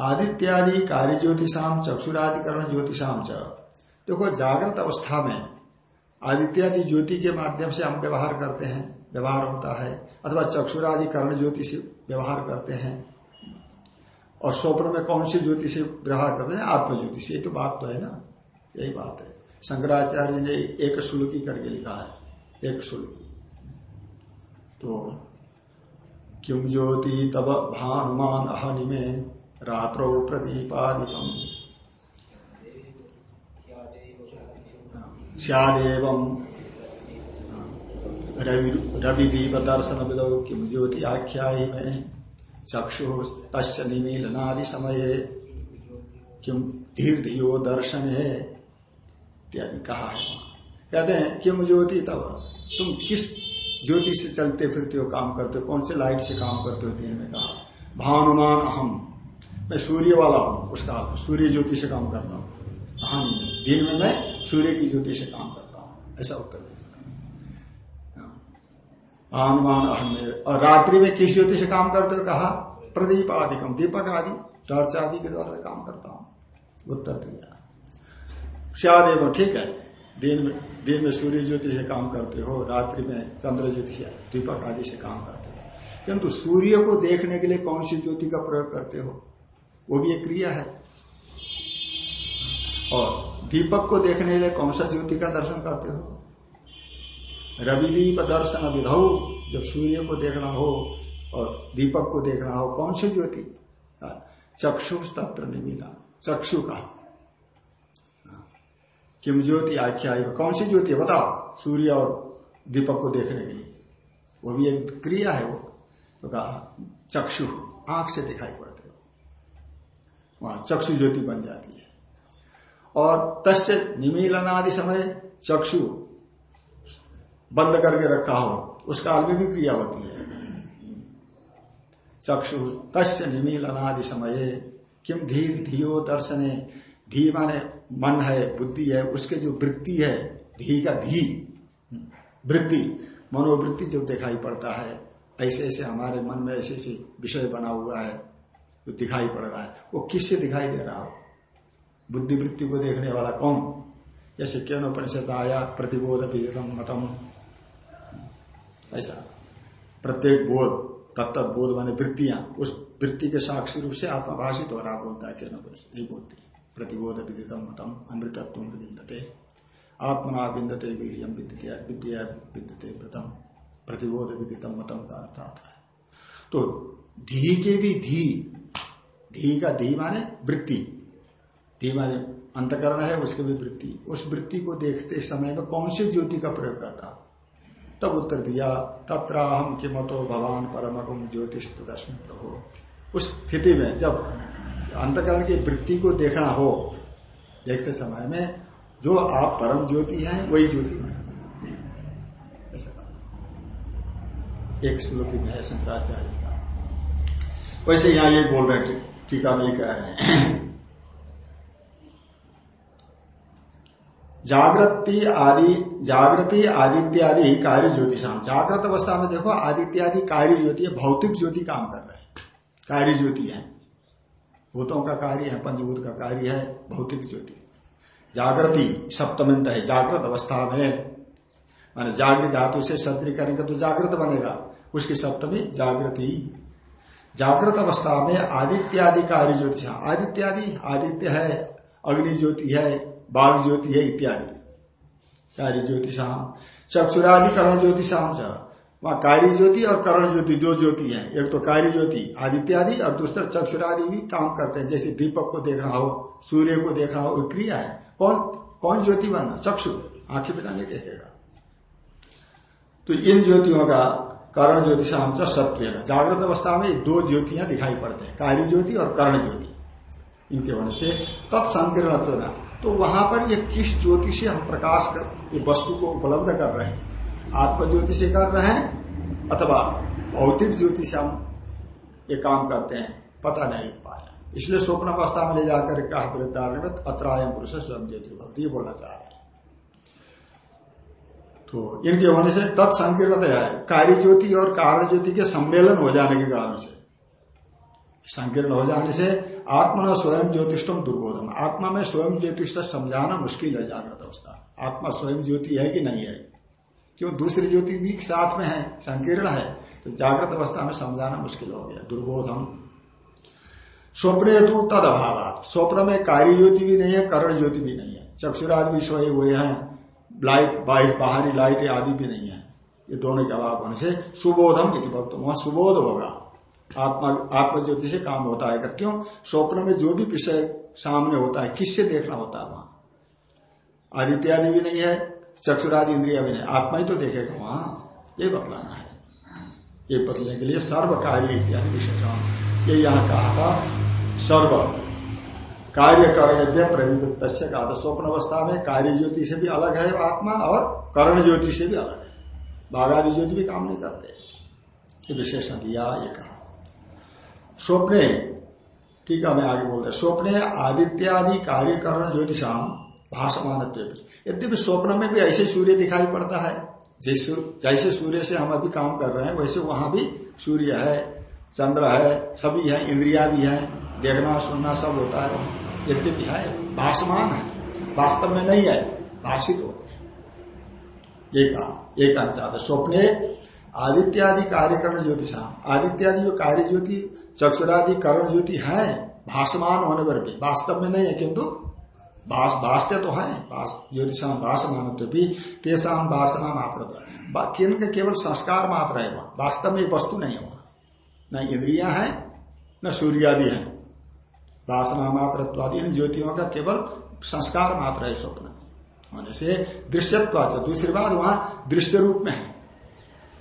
आदित्यादि कार्य ज्योतिषाम चक्षुराधिकरण ज्योतिषाम च। देखो, जागृत अवस्था में आदित्यादि ज्योति के माध्यम से हम व्यवहार करते हैं, व्यवहार होता है, अथवा चक्षुरादि कर्ण ज्योति से व्यवहार करते हैं। और स्वप्न में कौन सी ज्योति से व्यवहार करते हैं? आत्म ज्योति से ये तो बात तो है ना, यही बात है। शंकराचार्य ने एक शुल्की करके लिखा है, एक शुल्की। तो किम ज्योति तब भानुमान अहनि में रात्रो प्रदीपादिकम सियादेव रवि दीप दर्शन विदो किम ज्योति आख्या में चक्षु तस् निमीलनादि समय किम धीर धियो दर्शन है इत्यादि कहा है कहते हैं किम ज्योति तब तुम किस ज्योति से चलते फिरते हो, काम करते हो? कौन से लाइट से काम करते हो, दिन में कहा? भानुमान अहम मैं सूर्य वाला हूँ, उसका सूर्य ज्योति से काम करता हूँ। हानि में, दिन में मैं सूर्य की ज्योति से काम करता हूँ, ऐसा उत्तर हाँ। भानुमान अहम और रात्रि में किस ज्योति से काम करते कहा, प्रदीप आदि कम दीपक आदि, टर्च आदि के द्वारा काम करता हूँ। उत्तर दिया। शायद ठीक है, दिन में दिन में सूर्य ज्योति से काम करते हो, रात्रि में चंद्र ज्योति से दीपक आदि से काम करते हो। किंतु सूर्य को देखने के लिए कौन सी ज्योति का प्रयोग करते हो? वो भी एक क्रिया है। और दीपक को देखने के लिए कौन सा ज्योति का दर्शन करते हो? रविदीप दर्शन विधौ, जब सूर्य को देखना हो और दीपक को देखना हो, कौन सी ज्योति? चक्षु तत्र निमिला, चक्षु कहा किम ज्योति आख्या कौन सी ज्योति है? बताओ, सूर्य और दीपक को देखने के लिए। वो भी एक क्रिया है वो। तो कहा, चक्षु, आँख से दिखाई हो। वहाँ चक्षु ज्योति बन जाती है। और तस्य निमीलन आदि समय चक्षु बंद करके रखा हो उस काल में भी क्रिया होती है। चक्षु तस्य निमीलन आदि समय, किम धीर धियो दर्शने, धी माने मन है, बुद्धि है, उसके जो वृत्ति है, धी का धी, वृत्ति, मनोवृत्ति जो दिखाई पड़ता है ऐसे ऐसे हमारे मन में ऐसे ऐसे विषय बना हुआ है। जो दिखाई पड़ रहा है। वो किससे दिखाई दे रहा हो? बुद्धि वृत्ति को देखने वाला कौन? जैसे क्यों परिषद आया, प्रतिबोध विदितम मतम। ऐसा। प्रत्येक बोध तत्त बोध माने वृत्तियाँ, उस वृत्ति के साक्षी रूप से आत्माभाषित हो रहा बोलता है क्यों परिषद यही बोलती है। प्रतिबोध विदितम मतम, अमृतत्व विन्दते। आत्मना विन्दते वीरियम विद्या विद्या विद्यते प्रथम प्रतिबोध विदितम मतम का अर्थ आता है। तो धी के भी धी धी का धी माने वृत्ति। धी माने अंतकरण है, उसके भी वृत्ति। उस वृत्ति को देखते समय में कौन सी ज्योति का प्रयोग करता? तब उत्तर दिया तत्र हम किमतो भगवान परम ज्योतिष प्रभु। उस स्थिति में जब अंतकरण की वृत्ति को देखना हो, देखते समय में जो आप परम ज्योति हैं, वही ज्योति में एक श्लोक में है शंकराचार्य का। वैसे यहाँ ये बोल रहे टीका में कह रहे हैं। जागृति आदि, जागृति आदित्यादि कार्य ज्योतिषाम। जागृत अवस्था में देखो आदित्यादि कार्य ज्योति है, भौतिक ज्योति काम कर रहे हैं। कार्य ज्योति है। भूतों का कार्य है, पंचभूत का कार्य है, भौतिक ज्योति। जागृति सप्तमंत है, जागृत अवस्था में माने जागृत धातु से सत्री करेंगे तो जागृत बनेगा। उसकी सप्तमी जागृति। जागृत अवस्था में आदित्यादि कार्य ज्योति आदित्यादि, आदित्य है, अग्नि ज्योति है, बाघ ज्योति है इत्यादि। कार्य ज्योतिषाम, चक्षुरादि कर्ण ज्योतिषाम च। वहाँ कार्य ज्योति और करण ज्योति दो ज्योति है। एक तो कार्य ज्योति आदित्य आदि और दूसरा चक्षुरादि भी काम करते हैं। जैसे दीपक को देख रहा हो, सूर्य को देख रहा हो क्रिया है। कौन कौन ज्योति बनना? चक्षु। आँखें बिना नहीं देखेगा। तो इन ज्योतियों का कर्ण ज्योति शाम सत्व जागृत अवस्था में दो ज्योतियाँ दिखाई पड़ते हैं कार्य ज्योति और कर्ण ज्योति। इनके होने से तत्संकीर्ण तो वहाँ पर ये किस ज्योति से हम प्रकाश कर, ये वस्तु को उपलब्ध कर रहे हैं? आत्म ज्योति से कर रहे हैं अथवा भौतिक ज्योति से हम ये काम करते हैं? पता नहीं लिख पाया। इसलिए स्वप्न अवस्था में ले जाकर कहा वृद्धार ने अत्रायम पुरुष स्वयं ज्योति भक्ति बोलना चाह रहे तो इनके होने से तत्संकीर्ण है। कार्य ज्योति और कारण ज्योति के सम्मेलन हो जाने के कारण से। संकीर्ण हो जाने से आत्मा स्वयं ज्योतिषम दुर्बोधन आत्मा में स्वयं ज्योतिष समझाना मुश्किल है जागृत अवस्था। आत्मा स्वयं ज्योति है कि नहीं है? क्यों? दूसरी ज्योति भी साथ में है, संकीर्ण है। तो जागृत अवस्था में समझाना मुश्किल हो गया। दुर्बोधम। स्वप्न हेतु तद अभाव स्वप्न में कार्य ज्योति भी नहीं है करण ज्योति भी नहीं है। चक्षुराज भी सोए हुए हैं। लाइट, बाहरी लाइट आदि भी नहीं है। ये दोनों के अभाव होने से सुबोधम इति भक्त वहाँ सुबोध होगा। आत्मा ज्योति से काम होता है। क्यों? स्वप्न में जो भी विषय सामने होता है, किससे देखना होता है वहाँ? आदित्य आदि भी नहीं है, चक्षुरादि इंद्रिया भी नहीं आत्मा ही तो देखेगा वहाँ। ये बतलाना है। ये बतलने के लिए सर्व कार्य इत्यादि विशेषण ये यहाँ कहा था, सर्व कार्य करणव्य प्रविवृत्त कहा था स्वप्न अवस्था में कार्य ज्योति से भी अलग है आत्मा और कर्ण ज्योति से भी अलग है। बाघादि ज्योति भी काम नहीं करते। विशेषण दिया, ये कहा। स्वप्ने ठीक है मैं आगे बोलते स्वप्ने आदित्यादि कार्य कर्ण ज्योतिषाम भाषमान यद्यपि स्वप्न में भी ऐसे सूर्य दिखाई पड़ता है जैसे सूर्य से हम अभी काम कर रहे हैं, वैसे वहाँ भी सूर्य है, चंद्र है, सभी है, इंद्रिया भी है। देखना सुनना सब होता है। वहाँ यद्यपि है, भाषमान है, वास्तव में नहीं है, भाषित होते हैं। ये कहा, ये कहना चाहते स्वप्ने आदित्यादि कार्यकरण ज्योतिषाम आदित्यादि जो कार्य ज्योति, चक्षुरादि करण ज्योति है, भाषमान होने पर भी, वास्तव में नहीं है किंतु भाषते तो है ज्योतिषाम भाषमान तो भी, तेसाम, वासना मात्र किन केवल संस्कार मात्र है वहाँ। वास्तव में वस्तु नहीं है वहाँ। न इंद्रिया है, न सूर्यादि है। वासना मात्र इन ज्योतियों का केवल संस्कार मात्र है स्वप्न में। होने से दृश्यत्व दूसरी बात वहाँ दृश्य रूप में है।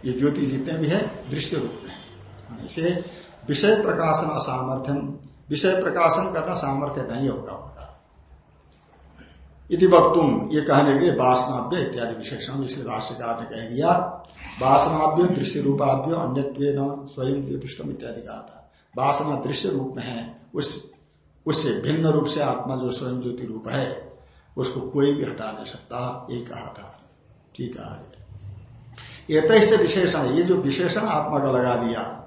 ये ज्योति जितने भी है, दृश्य रूप में होने से विषय प्रकाशन असामर्थ्यम, विषय प्रकाशन करना सामर्थ्य नहीं होगा उनका। इति वक्तुम, ये कहने के वासनाभ्य इत्यादि विशेषण, इसलिए भाष्यकार ने कह दिया, वासनाभ्य दृश्य रूपाभ्य अन्य स्वयं ज्योतिषम इत्यादि कहा था। वासना दृश्य रूप में है, उस उससे भिन्न रूप से आत्मा जो स्वयं ज्योति रूप है, उसको कोई भी हटा नहीं सकता, ये कहा था। ठीक है। एक विशेषण ये जो विशेषण आत्मा का लगा दिया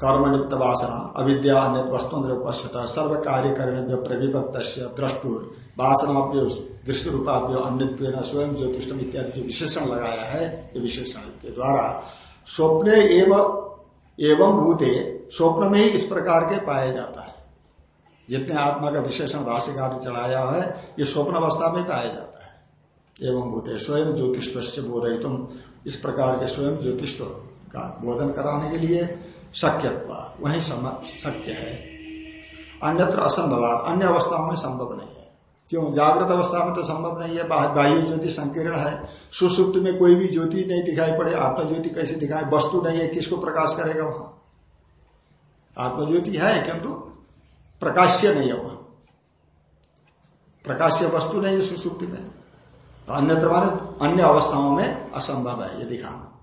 कर्म निप्त वासना, अविद्या अन्य वस्तुन्द्र सर्व कार्य करने प्रविभक्त द्रष्टुर वासनाप्य दृश्य रूपाप्य अन्य स्वयं ज्योतिषम इत्यादि जो विशेषण लगाया है, ये विशेषण के द्वारा स्वप्ने एवं एवं भूते स्वप्न में ही इस प्रकार के पाया जाता है। जितने आत्मा का विशेषण भाष्यकार ने चढ़ाया है, ये स्वप्न अवस्था में पाया जाता है। एवं भूते स्वयं ज्योतिष से बोधित इस प्रकार के स्वयं ज्योतिष का बोधन कराने के लिए शक्य वही शक्य है। अन्यत्र असंभव अन्य अवस्थाओं में संभव नहीं है। क्यों? जागृत अवस्था में तो संभव नहीं है, बाह्य ज्योति संकीर्ण है। सुसुप्त में कोई भी ज्योति नहीं दिखाई पड़े आत्मा ज्योति कैसे दिखाए वस्तु नहीं है, किसको प्रकाश करेगा वहाँ? आत्मज्योति है, किंतु प्रकाश्य नहीं है वहाँ प्रकाश्य वस्तु नहीं है सुसुप्ति में। अन्यत्र माने अन्य अवस्थाओं में असंभव है, ये दिखाना।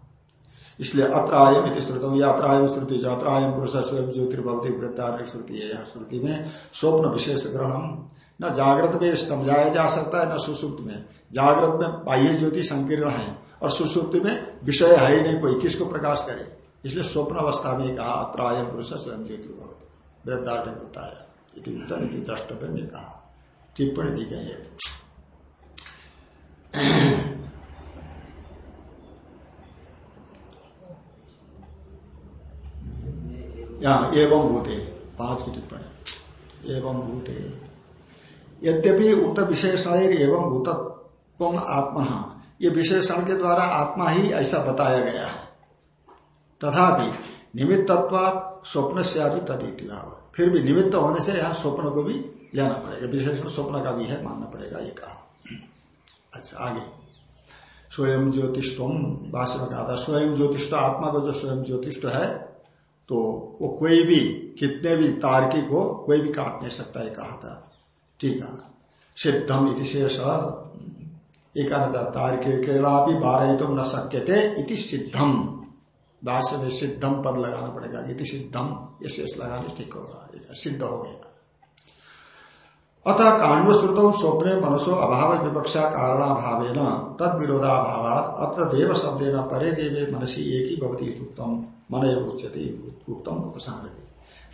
इसलिए अत्रायम इति श्रुतम या अत्रायम श्रुति जो अत्रायम पुरुष स्वयं ज्योतिर्भवती वृद्धार्थ श्रुति है यह श्रुति में स्वप्न विशेष ग्रहण। न जागृत में समझाया जा सकता है, न सुसुप्त में। जागृत में बाह्य ज्योति संकीर्ण है, और सुसुप्त में विषय है ही नहीं, कोई किसको प्रकाश करे? इसलिए स्वप्न अवस्था में कहा, अत्रायम पुरुष स्वयं ज्योतिर्भवती। वृद्धार्थ ने बताया द्रष्टव्य ने कहा। टिप्पणी दी गई है। एवं भूते, पाँच की टिप्पणी। एवं भूते। यद्यपि उक्त विशेषण एवं भूतत्व आत्मा ये विशेषण के द्वारा आत्मा ही ऐसा बताया गया है। तथापि निमित्त स्वप्न से अभी तदिति फिर भी निमित्त होने से यहाँ स्वप्न को भी लेना पड़ेगा। विशेषण स्वप्न का भी है, मानना पड़ेगा ये कहा। अच्छा आगे। स्वयं ज्योतिष भाष्य में कहा था स्वयं ज्योतिष आत्मा को जो स्वयं ज्योतिष है तो वो कोई भी, कितने भी तार्किक हो, कोई भी काट नहीं सकता है कहा था। ठीक है। सिद्धम इति शेष। एक तार्किक भी बारह तो न सक्य थे इति सिद्धम। भाष्य में सिद्धम पद लगाना पड़ेगा। इति सिद्धम ये शेष लगाने ठीक होगा, सिद्ध हो गया। अतः कांड श्रुत स्वप्ने मनसो अभाव विवक्षा कारणाभाव तद विरोधाभाव अत्र देव शब्द न परे देवे मनसी एक ही भवती उत्तम मन उच्यते उत्तम उपसारते।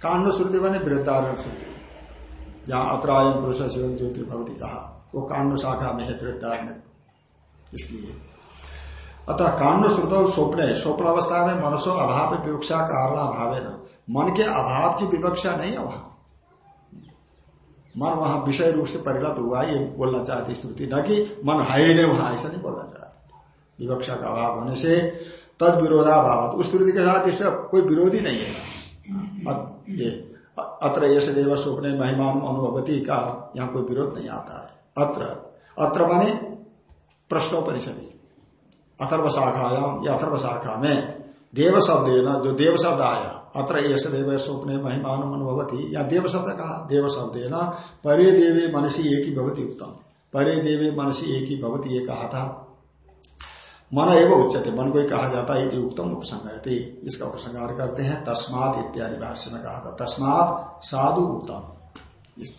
कांड श्रुति बने वृद्धारण श्रुति। जहाँ अत्रायम पुरुष शिवम ज्योतिर्भवती कहा, वो कांड शाखा में है वृद्धारण इसलिए अतः कांड श्रुत स्वप्न स्वप्न अवस्था में मनसो अभाव विवक्षा कारणाभाव मन के अभाव की विवक्षा नहीं है वहाँ। मन वहाँ विषय रूप से परिणत हुआ, ये बोलना चाहती श्रुति। न कि मन है ही नहीं वहाँ, ऐसा नहीं बोलना चाहती। विवक्षा का अभाव होने से तद विरोधाभाव उस श्रुति के साथ इसका कोई विरोधी नहीं है। ये, अत्र यश देव स्वप्न महिमान अनुभवती का यहाँ कोई विरोध नहीं आता है। अत्र अत्र माने प्रश्नोपरिषद अथर्व शाखायाम या अथर्व शाखा में। देव शब्द न जो देव शब्द आया, अत्र ऐसे देव स्वप्न महिमान अनुभवती या देव शब्द कहा? देव शब्द न परे देवी मनसी एक ही भवती उत्तम। परे देवी मनसी एक ही भवती, ये कहा था। मन एवं उच्चते मन को ही कहा जाता है उत्तम उपसंगारती इसका उपसंगार करते हैं, तस्मात इत्यादि भाष्य में कहा था। तस्मात साधु उत्तम।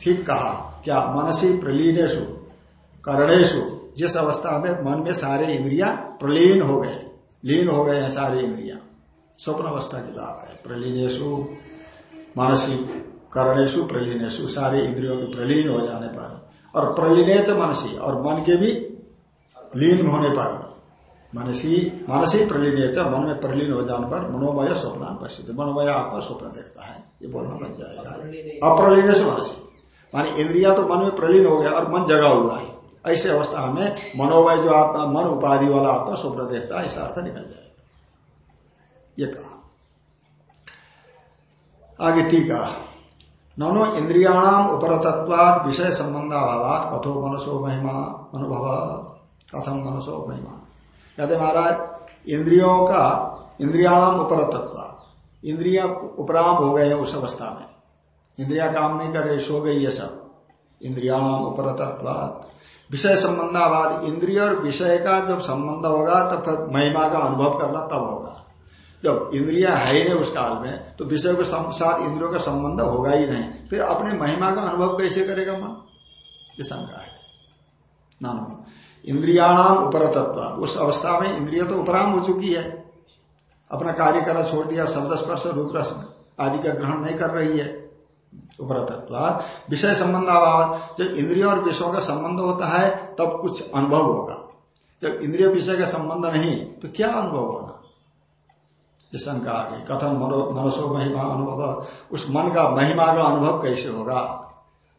ठीक कहा, क्या मनसी प्रलीनेशु करणेशु जिस अवस्था में मन में सारे इंद्रिया प्रलीन हो गए लीन हो गए हैं सारी इंद्रिया। स्वप्न अवस्था की बात है। प्रलीनेशु मानसिक करणेशु प्रलीनेशु सारे इंद्रियों के प्रलीन हो जाने पर और प्रलीने मनसी और मन के भी लीन होने पर मनसी मानसी प्रलीने मन में प्रलीन हो जाने पर मनोमय स्वप्न पश्चित मनोमय आपका स्वप्न देखता है। ये बोलना बन जाएगा। अप्रलीन से मनसी। मानी इंद्रिया तो मन में प्रलीन हो गया और मन जगा हुआ है। ऐसे अवस्था में मनोवय जो आत्मा मन उपाधि वाला आत्मा स्वप्न देखता है, ऐसा अर्थ निकल जाएगा। ये कहा। आगे टीका नौनो इंद्रियाणाम उपरतत्वाद विषय संबंध अभाव कथो मनसो महिमा अनुभव कथम मनसो महिमा। कहते महाराज, इंद्रियों का, इंद्रियाणाम उपरतत्वाद इंद्रिया उपराम हो गए उस अवस्था में। इंद्रिया काम नहीं कर रहे, सो गई ये सब। इंद्रियाणाम उपरतत्वाद विषय संबंधावाद इंद्रिय और विषय का जब संबंध होगा, तब फिर महिमा का अनुभव करना तब होगा। जब इंद्रिया है ही नहीं उस काल में तो विषय के साथ इंद्रियों का संबंध होगा ही नहीं। फिर अपने महिमा का अनुभव कैसे करेगा मन ये शंका है। ना इंद्रियाणाम उपर तत्व उस अवस्था में इंद्रिया तो उपराम हो चुकी है। अपना कार्य करना छोड़ दिया, शब्द स्पर्श रूप आदि का ग्रहण नहीं कर रही है। उपरतत्वाद विषय संबंध अभाव जब इंद्रियों और विषयों का संबंध होता है, तब कुछ अनुभव होगा। जब इंद्रिय विषय का संबंध नहीं तो क्या अनुभव होगा? शंका आ गई। कथम मनसो महिमा अनुभव। उस मन का महिमा का अनुभव कैसे होगा?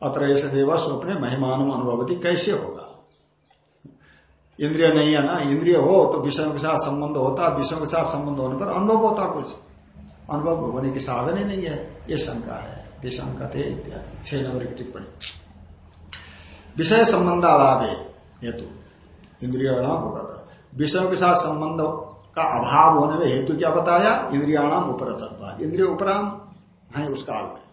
अत्र देव स्वप्न महिमान अनुभवती कैसे होगा? इंद्रिय नहीं है ना? इंद्रिय हो तो विषयों के साथ संबंध होता। विषयों के साथ संबंध होने पर अनुभव होता कुछ। अनुभव होने की साधन ही नहीं है। ये शंका है। दिशांकते इत्यादि। छह नंबर की टिप्पणी। विषय संबंध अभाव, हेतु। इंद्रियाणाम उपरत। विषयों के साथ संबंध का अभाव होने में हेतु क्या बताया? इंद्रियाणाम उपरत इंद्रिय उपराम है उस काल में।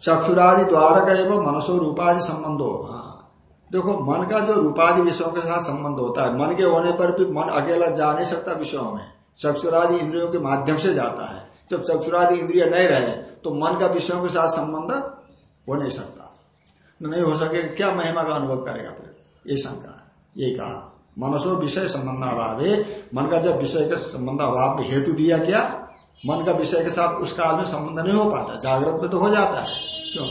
चक्षुरादि द्वारा का एवं मनसो रूपादि संबंध। हो हाँ। देखो, मन का जो रूपादि विषयों के साथ संबंध होता है, मन के होने पर भी मन अकेला जा नहीं सकता विषयों में। चक्षुरादि इंद्रियों के माध्यम से जाता है। जब चक्षुरादि इंद्रिय नहीं रहे तो मन का विषयों के साथ संबंध हो नहीं सकता। नहीं हो सके, क्या महिमा का अनुभव करेगा फिर ये शंका ये कहा। मनसो विषय संबंध अभाव है मन का जब विषय के संबंध अभाव हेतु दिया क्या मन का विषय के साथ उस काल में संबंध नहीं हो पाता। जागृत में तो हो जाता है। क्यों?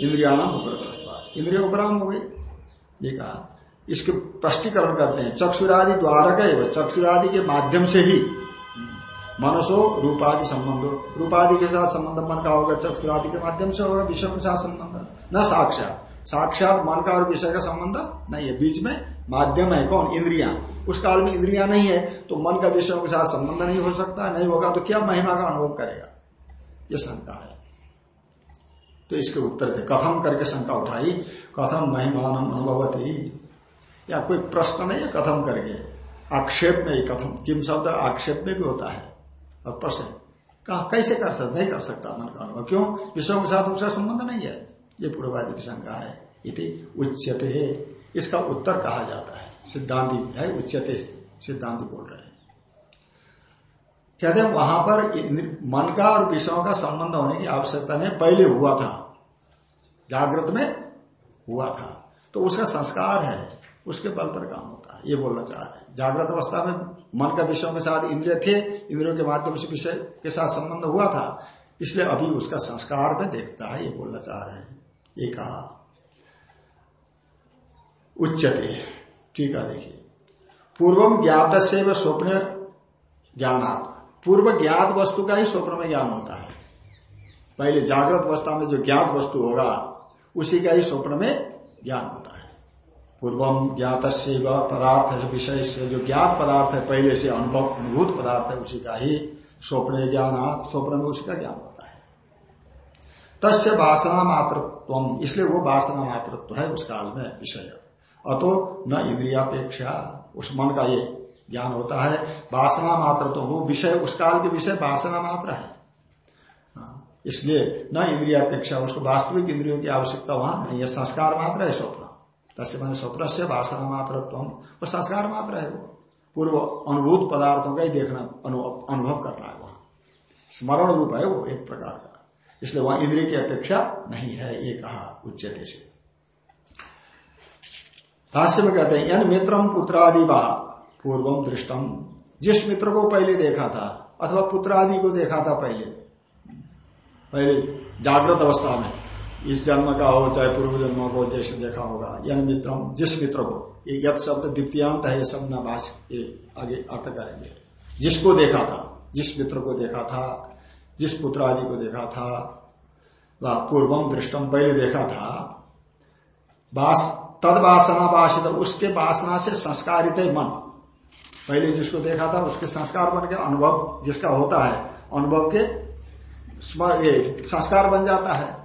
इंद्रियाणाम उपराम इंद्रिय उपराम हो गई। ये कहा। इसके प्रष्टीकरण करते हैं। चक्षुरादि द्वारा चक्षुरादि के माध्यम से ही मनसो रूपादि संबंध। रूपादि के साथ संबंध मन का होगा, चक्षुरादि के माध्यम से होगा, विषय के साथ संबंध। न साक्षात। साक्षात मन का और विषय का संबंध नहीं है। बीच में माध्यम है, कौन? इंद्रिया। उस काल में इंद्रिया नहीं है तो मन का विषयों के साथ संबंध नहीं हो सकता, नहीं होगा तो क्या महिमा का अनुभव करेगा? ये शंका है। तो इसके उत्तर थे। कथम करके शंका उठाई। कथम महिमान अनुभवती। या कोई प्रश्न नहीं है कथम करके। आक्षेप नहीं कथम। किम शब्द आक्षेप में भी होता है। और प्रश्न कहा, कैसे कर सकता? नहीं कर सकता मन का अनुभव। क्यों? विषयों के साथ उसका संबंध नहीं है। ये पूर्ववादी की शंका है। इति उच्चते इसका उत्तर कहा जाता है। सिद्धांति है उच्चते सिद्धांति बोल रहे हैं। कहते हैं, वहाँ पर मन का और विषयों का संबंध होने की आवश्यकता नहीं। पहले हुआ था। जागृत में हुआ था। तो उसका संस्कार है। उसके बल पर काम होता है। ये बोलना चाह रहे हैं। जागृत अवस्था में मन का विषयों के साथ इंद्रिय थे, इंद्रियों के माध्यम से विषय के साथ संबंध हुआ था, इसलिए अभी उसका संस्कार में देखता है, ये बोलना चाह रहे हैं। ये कहा उच्चते ठीक है, देखिए। पूर्वम ज्ञात से व स्वप्न ज्ञानात्। पूर्व ज्ञात वस्तु का ही स्वप्न में ज्ञान होता है। पहले जागृत अवस्था में जो ज्ञात वस्तु होगा, उसी का ही स्वप्न में ज्ञान होता है। पूर्वम ज्ञात से पदार्थ विषय से जो ज्ञात पदार्थ है पहले से अनुभव अनुभूत पदार्थ है उसी का ही स्वप्न ज्ञान स्वप्न में उसका ज्ञान होता है। तस्य वासना मातृत्व इसलिए वो वासना मातृत्व है उस काल में विषय। अतो न इंद्रियापेक्षा उस मन का ये ज्ञान होता है वासना मात्र तो वो विषय उस काल के विषय वासना मात्र है। हाँ, इसलिए न इंद्रियापेक्षा उसको वास्तविक इंद्रियों की आवश्यकता वहाँ नहीं है संस्कार मात्र है स्वप्न। तस्य मैंने स्वप्न से वासना मात्र वो संस्कार मात्र है वो। पूर्व अनुभूत पदार्थों का ही देखना अनुभव करना है वहाँ। स्मरण रूप है वो एक प्रकार का। इसलिए वहाँ इंद्रिय की अपेक्षा नहीं है, ये कहा उच्चते से। भाष्य में कहते हैं, यन मित्रम पुत्रादि वा पूर्वम दृष्टम जिस मित्र को पहले देखा था, अथवा पुत्र आदि को देखा था पहले पहले जागृत अवस्था में इस जन्म का हो, चाहे पूर्व जन्म को जैसे देखा होगा, यन मित्रम, जिस मित्र को, ये यद शब्द द्वितीयांत है, ये सब न भाष ये आगे अर्थ करेंगे। जिसको देखा था, जिस मित्र को देखा था, जिस पुत्र आदि को देखा था, वह पूर्वम दृष्टम पहले देखा था, बास, तद वासना वासित उसके वासना से संस्कारित मन। पहले जिसको देखा था, उसके संस्कार बन के अनुभव जिसका होता है, अनुभव के संस्कार बन जाता है।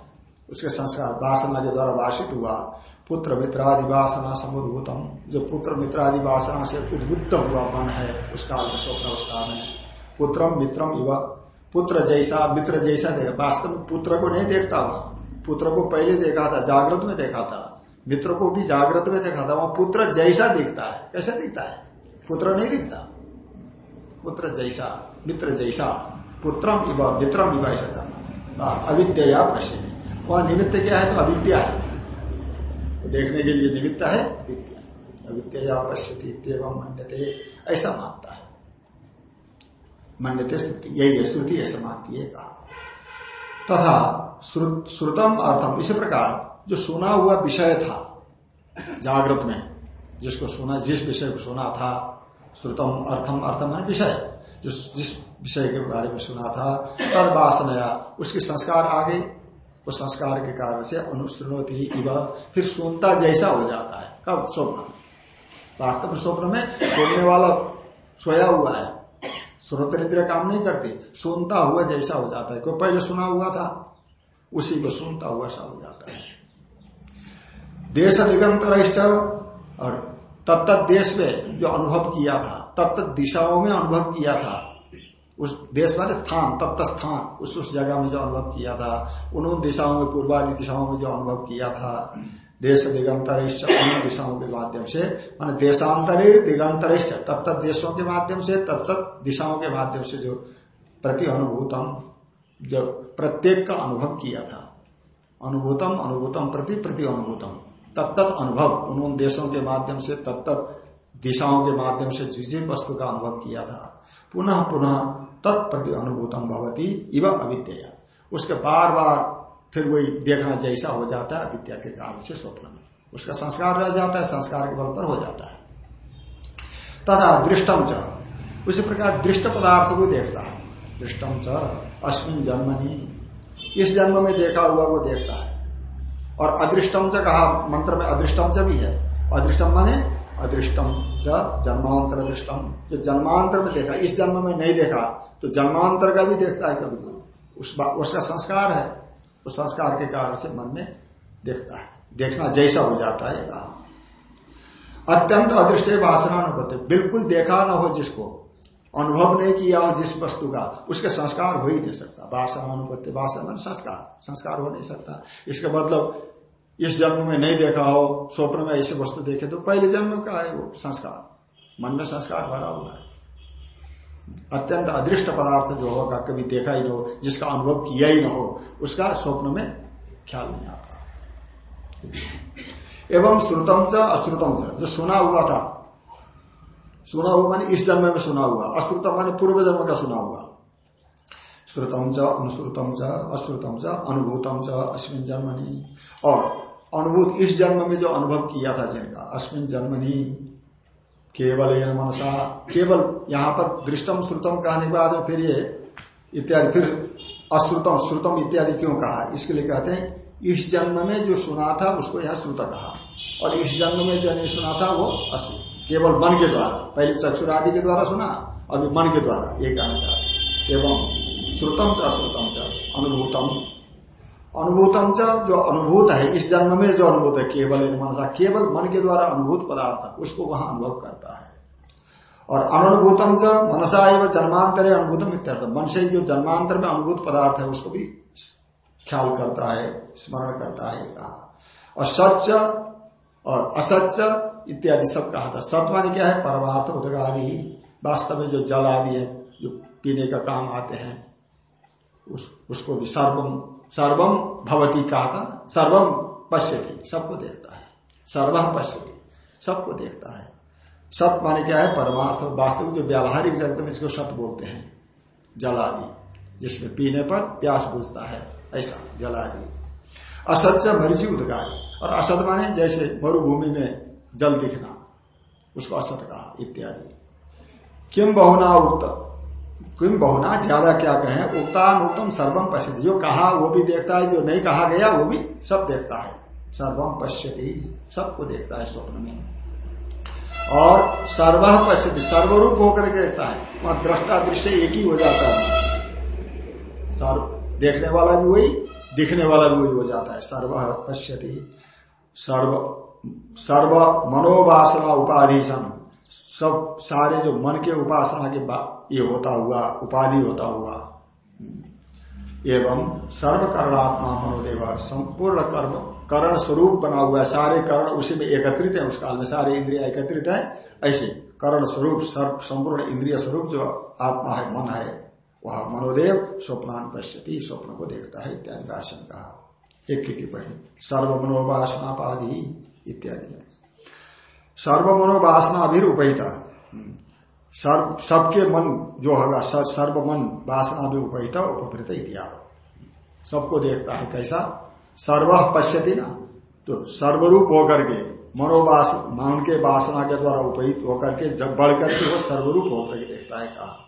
उसके संस्कार वासना के द्वारा वासित हुआ पुत्र मित्रादि वासना समुद्भूतम। जो पुत्र मित्रादि वासना से उद्बुद्ध हुआ मन है, उस काल में, स्वप्न अवस्था में, पुत्रम मित्रम युवा पुत्र जैसा, मित्र जैसा देखा। वास्तव में पुत्र को नहीं देखता वहाँ। पुत्र को पहले देखा था, जागृत में देखा था। मित्र को भी जागृत में देखा था। वहाँ पुत्र जैसा दिखता है। कैसा दिखता है? पुत्र नहीं दिखता। पुत्र जैसा, मित्र जैसा। पुत्रम इव, मित्रम इव ऐसा करना अविद्या पश्चिमी वह निमित्त क्या है? तो अविद्या है। तो देखने के लिए निमित्त है, अविद्या। अविद्या पश्यति मंडते ऐसा मानता है। मंडते श्रुति, यही है श्रुति, ऐसा मानती है, कहा। तथा श्रुतम अर्थम, इसी प्रकार जो सुना हुआ विषय था, जागृत में, जिसको सुना, जिस विषय को सुना था, श्रुतम अर्थम अर्थम है विषय जो जिस विषय के बारे में सुना था, तद वासनया, उसके संस्कार आगे वो संस्कार के कारण से अनुश्रृणोती इव, फिर सुनता जैसा हो जाता है। कब? स्वप्न। वास्तव में स्वप्न में सोने वाला सोया हुआ है। श्रोत निद्रा काम नहीं करती सुनता हुआ जैसा हो जाता है। कोई पहले सुना हुआ था, उसी को सुनता हुआ सा हो जाता है। देश दिगंतर और तत्त देश में जो अनुभव किया था, तत्त दिशाओं में अनुभव किया था उस देश वाले स्थान तत्त स्थान, उस उस जगह में जो अनुभव किया था, उन उन दिशाओं में, पूर्वादि दिशाओं में जो अनुभव किया था, देश दिगंतर दिशाओं के माध्यम से, मान देशांतर दिगंतर तत्त देशों के माध्यम से तत्त दिशाओं के माध्यम से जो प्रति अनुभूतम जो प्रत्येक का अनुभव किया था। अनुभूतम अनुभूतम प्रति प्रति अनुभूतम तत्त अनुभव, उन उन देशों के माध्यम से तत्त दिशाओं के माध्यम से जिस वस्तु का अनुभव किया था। पुनः पुनः तत्प्रति अनुभूतम भवती इव अविद्या उसके बार बार फिर वही देखना जैसा हो जाता है, अविद्या के कारण से स्वप्न में। उसका संस्कार रह जाता है, संस्कार के बल पर हो जाता है। तथा दृष्टम च, उसी प्रकार दृष्ट पदार्थ को देखता है। दृष्टम च अश्विन जन्मनी। इस जन्म में देखा हुआ वो देखता है। और अदृष्टम च कहा, मंत्र में अदृष्टम च भी है। अदृष्टम माने अदृष्टम च जन्मांतर दृष्टम जो जन्मांतर में देखा, इस जन्म में नहीं देखा तो जन्मांतर का भी देखता है कभी कोई उस उसका संस्कार है। उस संस्कार के कारण से मन में देखता है। देखना जैसा हो जाता है कहा अत्यंत अदृष्ट वासनानुपत्ति बिल्कुल देखा ना हो जिसको, अनुभव नहीं किया हो जिस वस्तु का, उसके संस्कार हो ही नहीं सकता। वासनानुपत्ति वासना संस्कार संस्कार हो नहीं सकता। इसका मतलब इस जन्म में नहीं देखा हो, स्वप्न में ऐसे वस्तु देखे तो पहले जन्म का है वो संस्कार। मन में संस्कार भरा हुआ है। अत्यंत अदृष्ट पदार्थ जो होगा, कभी देखा ही न हो, जिसका अनुभव किया ही ना हो, उसका स्वप्न में ख्याल नहीं आता। एवं श्रुतम च अश्रुतम च, जो सुना हुआ था। सुना हुआ माने इस जन्म में सुना हुआ। अश्रुतम माने पूर्व जन्म का सुना हुआ। श्रुतम च, अनुश्रुतम च, अश्रुतम च, अनुभूतम च, अश्विन जन्मनी। और अनुभूत, इस जन्म में जो अनुभव किया था जिनका अश्विन जन्मनी केवल मनसा, केवल यहाँ पर दृष्टम श्रुतम कहने के बाद फिर ये इत्यादि, फिर अश्रुतम, श्रुतम इत्यादि क्यों कहा? इसके लिए कहते हैं, इस जन्म में जो सुना था उसको यहाँ श्रुत कहा। और इस जन्म में जो नहीं सुना था वो अश्रुत केवल मन के द्वारा, पहले चक्षुर आदि के द्वारा सुना, अभी मन के द्वारा, ये कहना चाहते एवं श्रुतम च अश्रुतम च, अनुभूतम। अनुभूतम च जो अनुभूत है इस जन्म में जो अनुभूत है केवल मनसा केवल मन के द्वारा अनुभूत पदार्थ उसको वहाँ अनुभव करता है। और अनुभूतम च मनसा एवं जन्मांतरे अनुभूतम इत्यर्थ। मन से जो जन्मांतर में अनुभूत पदार्थ है उसको भी ख्याल करता है स्मरण करता है कहा। और सच और असच इत्यादि सब कहा था। सत्य मानी क्या है? परमार्थ उदक आदि वास्तव में जो जल आदि है जो पीने का काम आते हैं उस, उसको भी सर्वम सर्वम भवती कहा था सर्वम पश्यति, सबको देखता है। सर्व पश्यति, सबको देखता है। सत माने क्या है? परमार्थ, वास्तविक जो व्यावहारिक जगत में इसको सत बोलते हैं जल आदि जिसमें पीने पर प्यास बुझता है, ऐसा जल आदि असत मरीची उदगारी और असत माने जैसे मरुभूमि में जल दिखना, उसको असत कहा, इत्यादि। किम बहुना उक्त किम बहुना ज़्यादा क्या कहे, उक्तानुक्तम सर्वम पश्यति। जो कहा, वो भी देखता है, जो नहीं कहा गया, वो भी सब देखता है। सर्वम पश्यति, सबको देखता है स्वप्न में। और सर्व पश्यति, सर्वरूप होकर के देखता है। वहाँ दृष्टा दृश्य एक ही हो जाता है। सर्व, देखने वाला भी वही, दिखने वाला भी वही हो जाता है। सर्व पश्यति, सर्व सर्व मनोवासना उपाधि सब सारे जो मन के उपासना के ये होता हुआ, उपाधि होता हुआ, एवं सर्व करणात्मा मनोदेव, संपूर्ण कर्म, करण स्वरूप बना हुआ है, सारे करण उसी में एकत्रित है उस काल में, सारे इंद्रिया एकत्रित है, ऐसे करण स्वरूप, सर्व, संपूर्ण इंद्रिय स्वरूप जो आत्मा है, मन है, वह मनोदेव स्वप्नान पश्यति, स्वप्न को देखता है, इत्यादि का आशंका। एक की टिप्पणी सर्व मनोवासनापाधि इत्यादि में। सर्व मनोवासना भी उपहिता सर्व, सबके मन जो होगा सर्वमन वासना भी उपहिता उपकृत इतिहास सबको देखता है कैसा? सर्व पश्यति ना। तो सर्वरूप होकर के, मनोवास मन के वासना के द्वारा उपहित होकर के, जब बढ़ करके वो सर्वरूप होकर के देखता है, कहा।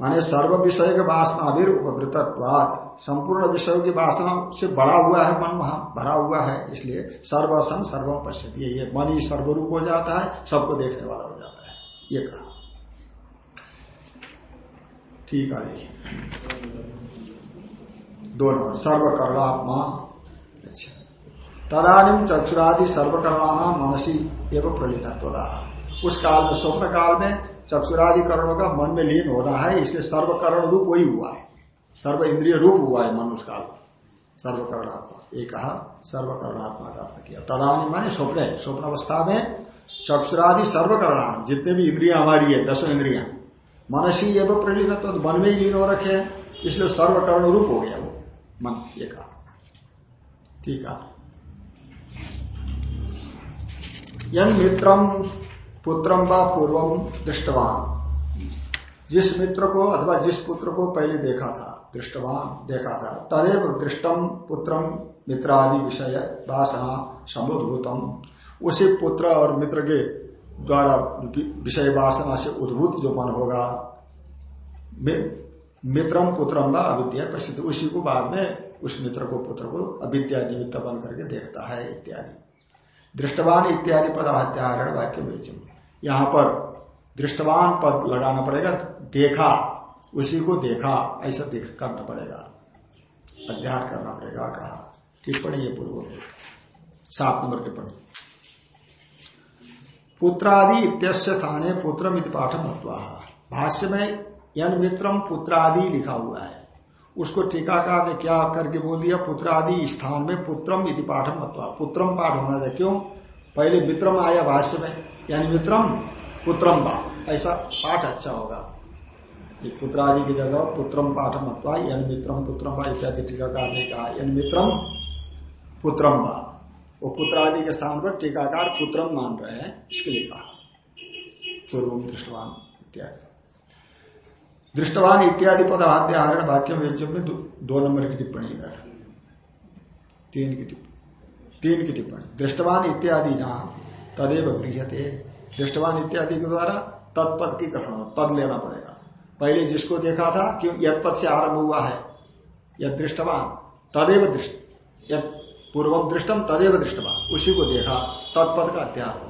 माने सर्व विषय के वासना भी उपवृतत्वाद संपूर्ण विषयों की वासना से बड़ा हुआ है मन वहाँ, भरा हुआ है, इसलिए सर्वसन सर्व पश्चित ये मन ही सर्वरूप हो जाता है, सबको देखने वाला हो जाता है। ये कहा। ठीक है, देखिए। दो नंबर सर्वकर्णात्मा। अच्छा। तदानी चक्षुरादि सर्वकर्णाना मनसी एवं प्रलीन उस काल में, स्वप्न काल में चक्षुरादि करणों का मन में लीन होना है, इसलिए सर्वकरण रूप वही हुआ है। सर्व इंद्रिय रूप हुआ है मन उस काल सर्वकरणात्मा। ये कहा, सर्वकरणात्मा का अर्थ किया। तदानी माने स्वप्न स्वप्न अवस्था में चक्षुरादि सर्वकरणान जितने भी इंद्रिया हमारी है, दसों इंद्रिया, मनसी एवं प्रलीन तो मन में ही लीन हो रखे हैं, इसलिए सर्वकर्ण रूप हो गया वो। मन, ये कहा। ठीक है। यन मित्रम पुत्रम व पूर्वम दृष्टवान। जिस मित्र को अथवा जिस पुत्र को पहले देखा था, दृष्टवान, देखा था, तदेव दृष्टम पुत्रम मित्र आदि विषय वासना समुद्भूतम उसी पुत्र और मित्र के द्वारा विषय वासना से उद्भूत जो मन होगा मित्रम पुत्रम व अविद्या प्रसिद्ध। उसी को बाद में उस मित्र को, पुत्र को अविद्या निमित्त बन करके देखता है, इत्यादि। दृष्टवान इत्यादि पदाध्यारण वाक्य बेचम यहाँ पर दृष्टवान पद लगाना पड़ेगा, देखा, उसी को देखा, ऐसा देख करना पड़ेगा। अध्यार करना पड़ेगा, कहा। टिप्पणी ये पूर्व में। सात नंबर टिप्पणी। पुत्रादि इत्यस्य स्थाने पुत्रम पाठम भाष्य में यन मित्रम पुत्रादि लिखा हुआ है। उसको टीकाकार ने क्या करके बोल दिया? पुत्रादि स्थान में पुत्रम इति पाठम पुत्रम पाठ होना चाहिए। क्यों? पहले मित्रम आया भाष्य में। यानी मित्रम, पुत्रम बा। ऐसा पाठ अच्छा होगा। ये पुत्रादि की जगह पुत्रम पाठम अथवा यन मित्रम, पुत्रम बा, इत्यादि टीकाकार ने कहा। यन मित्रम, पुत्रम बा। वो पुत्रादि के स्थान पर टीकाकार पुत्रम मान रहे हैं, इसके लिए कहा। पूर्व दृष्टवान, इत्यादि। दृष्टवान इत्यादि पदाध्यारण वाक्य में दो नंबर की टिप्पणी इधर। तीन की टिप्पणी, तीन की टिप्पणी। दृष्टवान इत्यादि ना तदेव गृहते दृष्टवान इत्यादि के द्वारा तत्पद की ग्रहण, पद लेना पड़ेगा। पहले जिसको देखा था, क्यों यद पद से आरंभ हुआ है? यद दृष्टवान, तदेव दृष्ट, यद पूर्वम दृष्टम, तदेव दृष्टवान। उसी को देखा, तत्पद का अध्यार होगा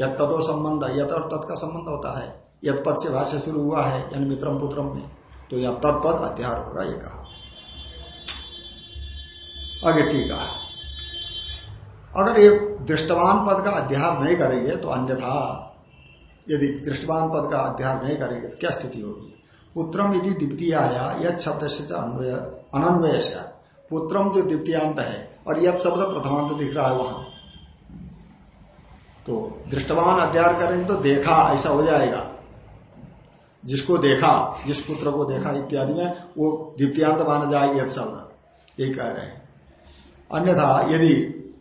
यद तदो संबंध, यद और तत् का संबंध होता है। यद पद से भाष्य शुरू हुआ है, यानी मित्रम पुत्रम में। तो यह तत्पद अध्यार होगा ये कहा। आगे टीका। अगर ये दृष्टवान पद का अध्यार नहीं करेंगे तो अन्यथा यदि दृष्टवान पद का अध्यार नहीं करेंगे तो क्या स्थिति होगी? पुत्रम यदि द्वितीय आया यद शब्द से अनन्वय से पुत्रम जो द्वितीयांत है, और यद शब्द प्रथमांत दिख रहा है वहाँ। तो दृष्टवान अध्यार करेंगे तो देखा, ऐसा हो जाएगा। जिसको देखा, जिस पुत्र को देखा इत्यादि में, वो द्वितीयांत माना जाएगी यद शब्द। यही कह रहे हैं। अन्यथा यदि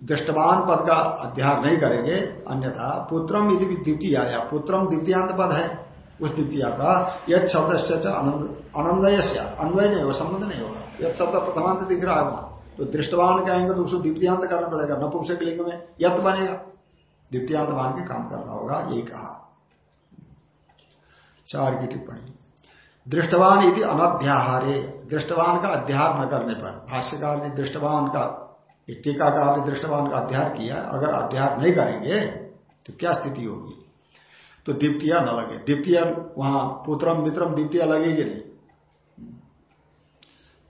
दृष्टवान पद का अध्यार नहीं करेंगे, अन्यथा पुत्रम यदि द्वितीय आया पुत्रम द्वितीयांत पद है, उस द्वितीय का, यद शब्द से अनन्वय से अन्वय नहीं होगा, संबंध नहीं होगा। यद शब्द प्रथमांत दिख रहा है वहाँ तो दृष्टवान कहेंगे तो उसको द्वितीयांत करना पड़ेगा नपुंसक लिंग में यत बनेगा। द्वितीयांत मान के काम करना होगा यही कहा। चार की टिप्पणी। दृष्टवान यदि अनध्याहारे दृष्टवान का अध्यार न करने पर, भाष्यकार ने दृष्टवान का टीकाकार ने दृष्टवान का अध्यार किया, अगर अध्यार नहीं करेंगे तो क्या स्थिति होगी? तो दीप्तिया न लगे। दीप्तिया वहाँ पुत्रम, मित्रम दीप्तिया लगेगी नहीं?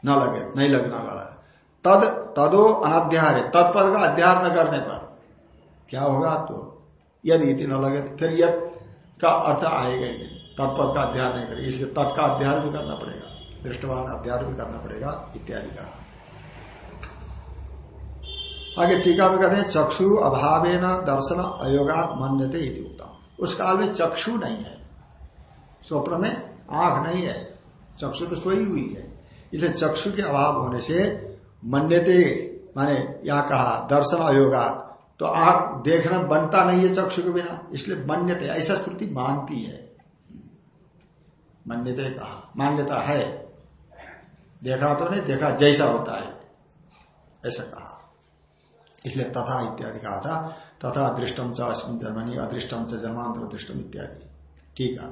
न लगे, नहीं लगना वाला तद, तदो अनाध्यार है तत्पद का अध्यार न करने पर क्या होगा? तो यदि न लगे तो फिर यद का अर्थ आएगा ही नहीं। तत्पद का अध्ययन नहीं करेगा। इसलिए तत् का अध्ययन भी करना पड़ेगा। दृष्टवान अध्ययन भी करना पड़ेगा, इत्यादि का। आगे टीका में कहते हैं, चक्षु अभाव दर्शन अयोगात मन्यते उत्तम उस काल में चक्षु नहीं है। स्वप्न में आँख नहीं है। चक्षु तो सोई हुई है। इसलिए चक्षु के अभाव होने से मन्यते, माने या कहा, दर्शन अयोगात तो आँख देखना बनता नहीं है चक्षु के बिना। इसलिए मन्यते, ऐसा श्रुति मानती है। मान्यता कहा, मान्यता है। देखा तो नहीं, देखा जैसा होता है। ऐसा कहा। इसलिए तथा इत्यादि कहा था। तथा दृष्टम च अस्मिन जन्मनी अदृष्टम च जन्मांतर दृष्टम इत्यादि। ठीक है।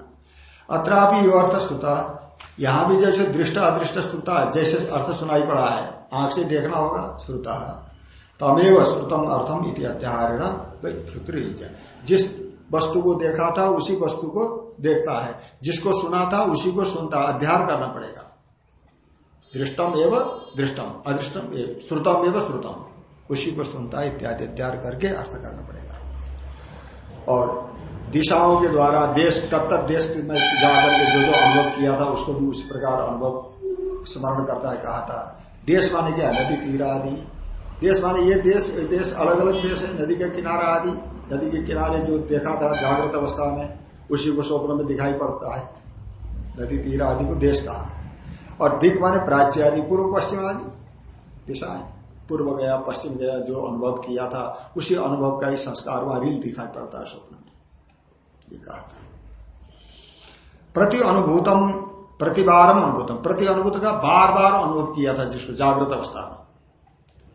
अत्रापि यो अर्थ श्रुता यहाँ भी जैसे दृष्ट, अदृष्ट श्रुता जैसे अर्थ सुनाई पड़ा है, आँख से देखना होगा श्रुता तमेव श्रुतम अर्थम इति इत्यात्याहारेण जिस वस्तु को देखा था, उसी वस्तु को देखता है। जिसको सुना था, उसी को सुनता अध्यार करना पड़ेगा। दृष्टम एवं दृष्टम, अदृष्टम श्रुतम एवं श्रुतम उसी को सुनता इत्यादि अध्यार करके अर्थ करना पड़ेगा। और दिशाओं के द्वारा देश, तब तक देश में जाकर के जो जो अनुभव किया था, उसको भी उसी प्रकार अनुभव स्मरण करता है, कहा था। देश माने क्या? नदी, तीर आदि। देश माने ये देश देश अलग अलग देश है, नदी का किनारा आदि। नदी के किनारे जो देखा था जागृत अवस्था में, उसी को स्वप्न में दिखाई पड़ता है। नदी, तीर आदि को देश कहा। और दिक माने प्राच्य आदि, पूर्व पश्चिम आदि। दिशाएँ पूर्व गया, पश्चिम गया, जो अनुभव किया था, उसी अनुभव का ही संस्कार वहाँ भी दिखाई पड़ता है स्वप्न में। ये कहा था। प्रति अनुभूतम, प्रतिबारम अनुभूतम। प्रति अनुभूत का बार बार अनुभव किया था जिसको जागृत अवस्था में।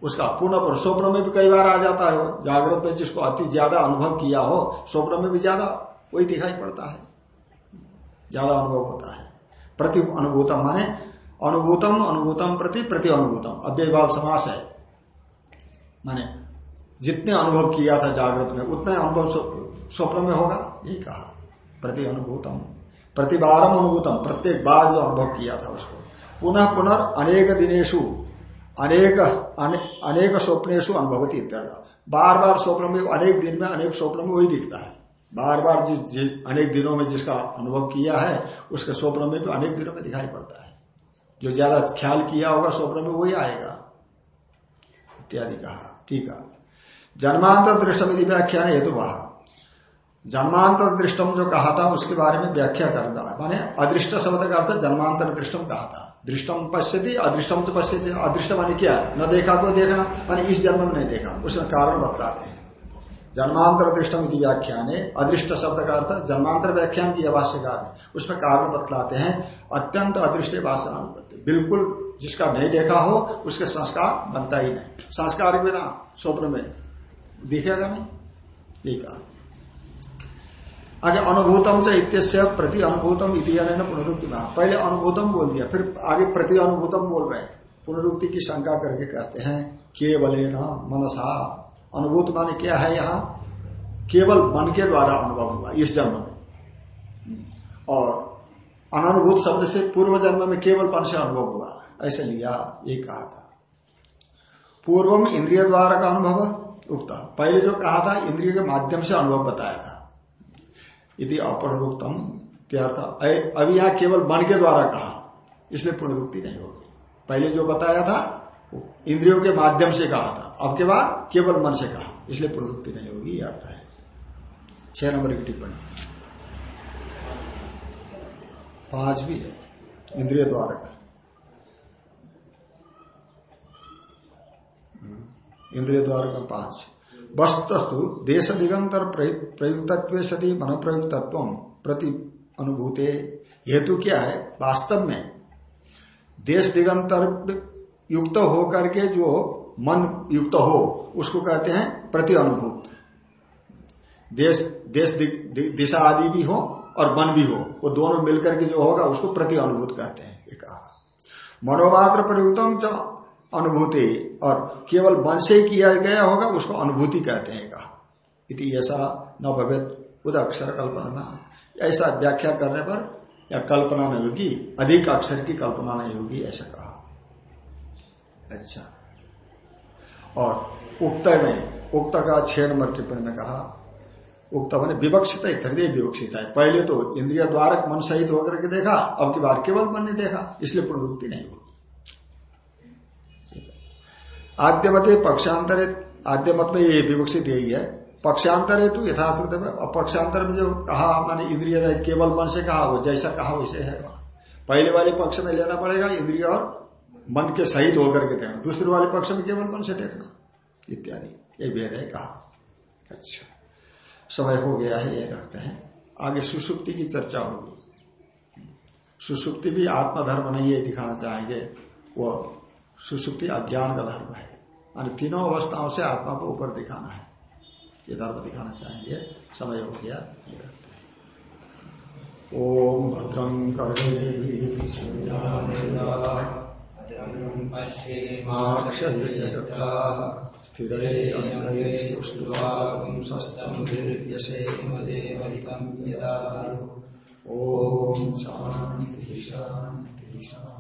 उसका पुनः पर स्वप्न में भी कई बार आ जाता है। जागृत में जिसको अति ज़्यादा अनुभव किया हो, स्वप्न में भी ज़्यादा वही दिखाई पड़ता है। ज़्यादा अनुभव होता है। प्रति अनुभूतम माने अनुभूतम अनुभूतम प्रति प्रति अनुभूतम। अव्यभाव समास है। माने जितने अनुभव किया था जागृत में उतने अनुभव स्वप्न में होगा यही कहा। प्रति अनुभूतम प्रतिबारम अनुभूतम प्रत्येक बार जो अनुभव किया था उसको। पुनः पुनः अनेक दिनेशु अनेक अनेक स्वप्नेशु अनुभवती इत्यर्थ। बार बार स्वप्न में अनेक दिन में अनेक स्वप्न में वही दिखता है। बार बार जिस, जिस अनेक दिनों में जिसका अनुभव किया है उसके स्वप्न में भी अनेक दिनों में दिखाई पड़ता है। जो ज़्यादा ख्याल किया होगा स्वप्न में वही आएगा। इत्यादि कहा। है। जन्मांतर दृष्टम यदि व्याख्या व्याख्यान हेतु वहा जन्मांतर दृष्टम जो कहा था, उसके बारे में व्याख्या करना माने अदृष्ट शब्द का अर्थ जन्मांतर दृष्टम कहा था। दृष्टम पश्यति, अदृष्टम से पश्यति। अदृष्ट माने क्या न देखा को देखना, माने इस जन्म में नहीं देखा। उसमें कारण बतलाते हैं। जन्मांतर दृष्टम इति व्याख्यान अदृष्ट शब्द का अर्थ जन्मांतर व्याख्यान किया भाष्यकार ने उसमें कारण बतलाते हैं। अत्यंत अदृष्ट वासना बिल्कुल जिसका नहीं देखा हो, उसके संस्कार बनता ही नहीं। संस्कार बिना स्वप्न में दिखेगा नहीं। ये कहा आगे अनुभूतम से इत्य प्रति अनुभूतम पुनरुक्ति में पहले अनुभूतम बोल दिया, फिर आगे प्रति अनुभूतम बोल रहे हैं। पुनरुक्ति की शंका करके कहते हैं केवल मनसा। अनुभूत माने क्या है यहाँ? केवल मन के द्वारा अनुभव हुआ, इस जन्म में। और अनुभूत शब्द से पूर्व जन्म में केवल पन से अनुभव हुआ। ऐसे लिया, ये कहा था। पूर्वम इंद्रिय द्वारा का अनुभव उगता पहले जो कहा था, इंद्रिय के माध्यम से अनुभव बताया था। यदि अपनुक्तम त्यार्थ अभी यहाँ केवल मन के द्वारा कहा, इसलिए पुनरुक्ति नहीं होगी। पहले जो बताया था इंद्रियों के माध्यम से कहा था। अब के बाद केवल मन से कहा, इसलिए प्रवृत्ति नहीं होगी यह अर्थ है। छह नंबर की टिप्पणी। पाँच भी है, इंद्रिय द्वारा का इंद्रिय द्वार का पाँच वस्तु देश दिगंतर प्रयुक्तत्व सदी मन प्रयुक्तत्व प्रति अनुभूते। हेतु क्या है? वास्तव में देश दिगंतर युक्त हो करके जो मन युक्त हो, उसको कहते हैं प्रति अनुभूत। देश देश दिशा आदि भी हो और मन भी हो, वो दोनों मिलकर के जो होगा, उसको प्रति अनुभूत कहते हैं, एक मनोमात्र प्रयुक्तम च अनुभूति और केवल मन से ही किया गया होगा, उसको अनुभूति कहते हैं कहा। इति ऐसा न भवे उद अक्षर कल्पना। ऐसा व्याख्या करने पर या कल्पना नहीं होगी, अधिक अक्षर की कल्पना नहीं होगी, ऐसा कहा। अच्छा। और उक्त में, उक्त का छह नंबर टिप्पणी में कहा, उक्त मैंने विवक्षित है, हृदय विवक्षित है। पहले तो इंद्रिय द्वारक मन सहित होकर के देखा, अब की बार केवल मन ने देखा, इसलिए पुनरुक्ति नहीं होगी आद्यमते पक्षांतर आद्य मत में ये विवक्षित यही है। पक्षांतर है तो यथाश्रुत में पक्षांतर में जो कहा, मैंने इंद्रिय रहित, केवल मन से कहा वो जैसा कहा वैसे है। पहले वाले पक्ष में लेना पड़ेगा, इंद्रिय और मन के सहित होकर के देखना। दूसरे वाले पक्ष में केवल मन से देखना। इत्यादि। ये भेद है कहा। अच्छा। समय हो गया है, ये रखते हैं। आगे सुसुप्ति की चर्चा होगी। सुसुप्ति भी आत्मधर्म नहीं है दिखाना चाहेंगे। वो सुसुप्ति अज्ञान का धर्म है। मान तीनों अवस्थाओं से आत्मा को ऊपर दिखाना है। ये धर्म दिखाना चाहेंगे समय हो गया। ओम भद्रं कर्णे माक्षभिर्यजत्राः स्थिरैरङ्गैस्तुष्टुवांसस्तम्भिर्यशेमदेवैकम् ॐ शान्तिः।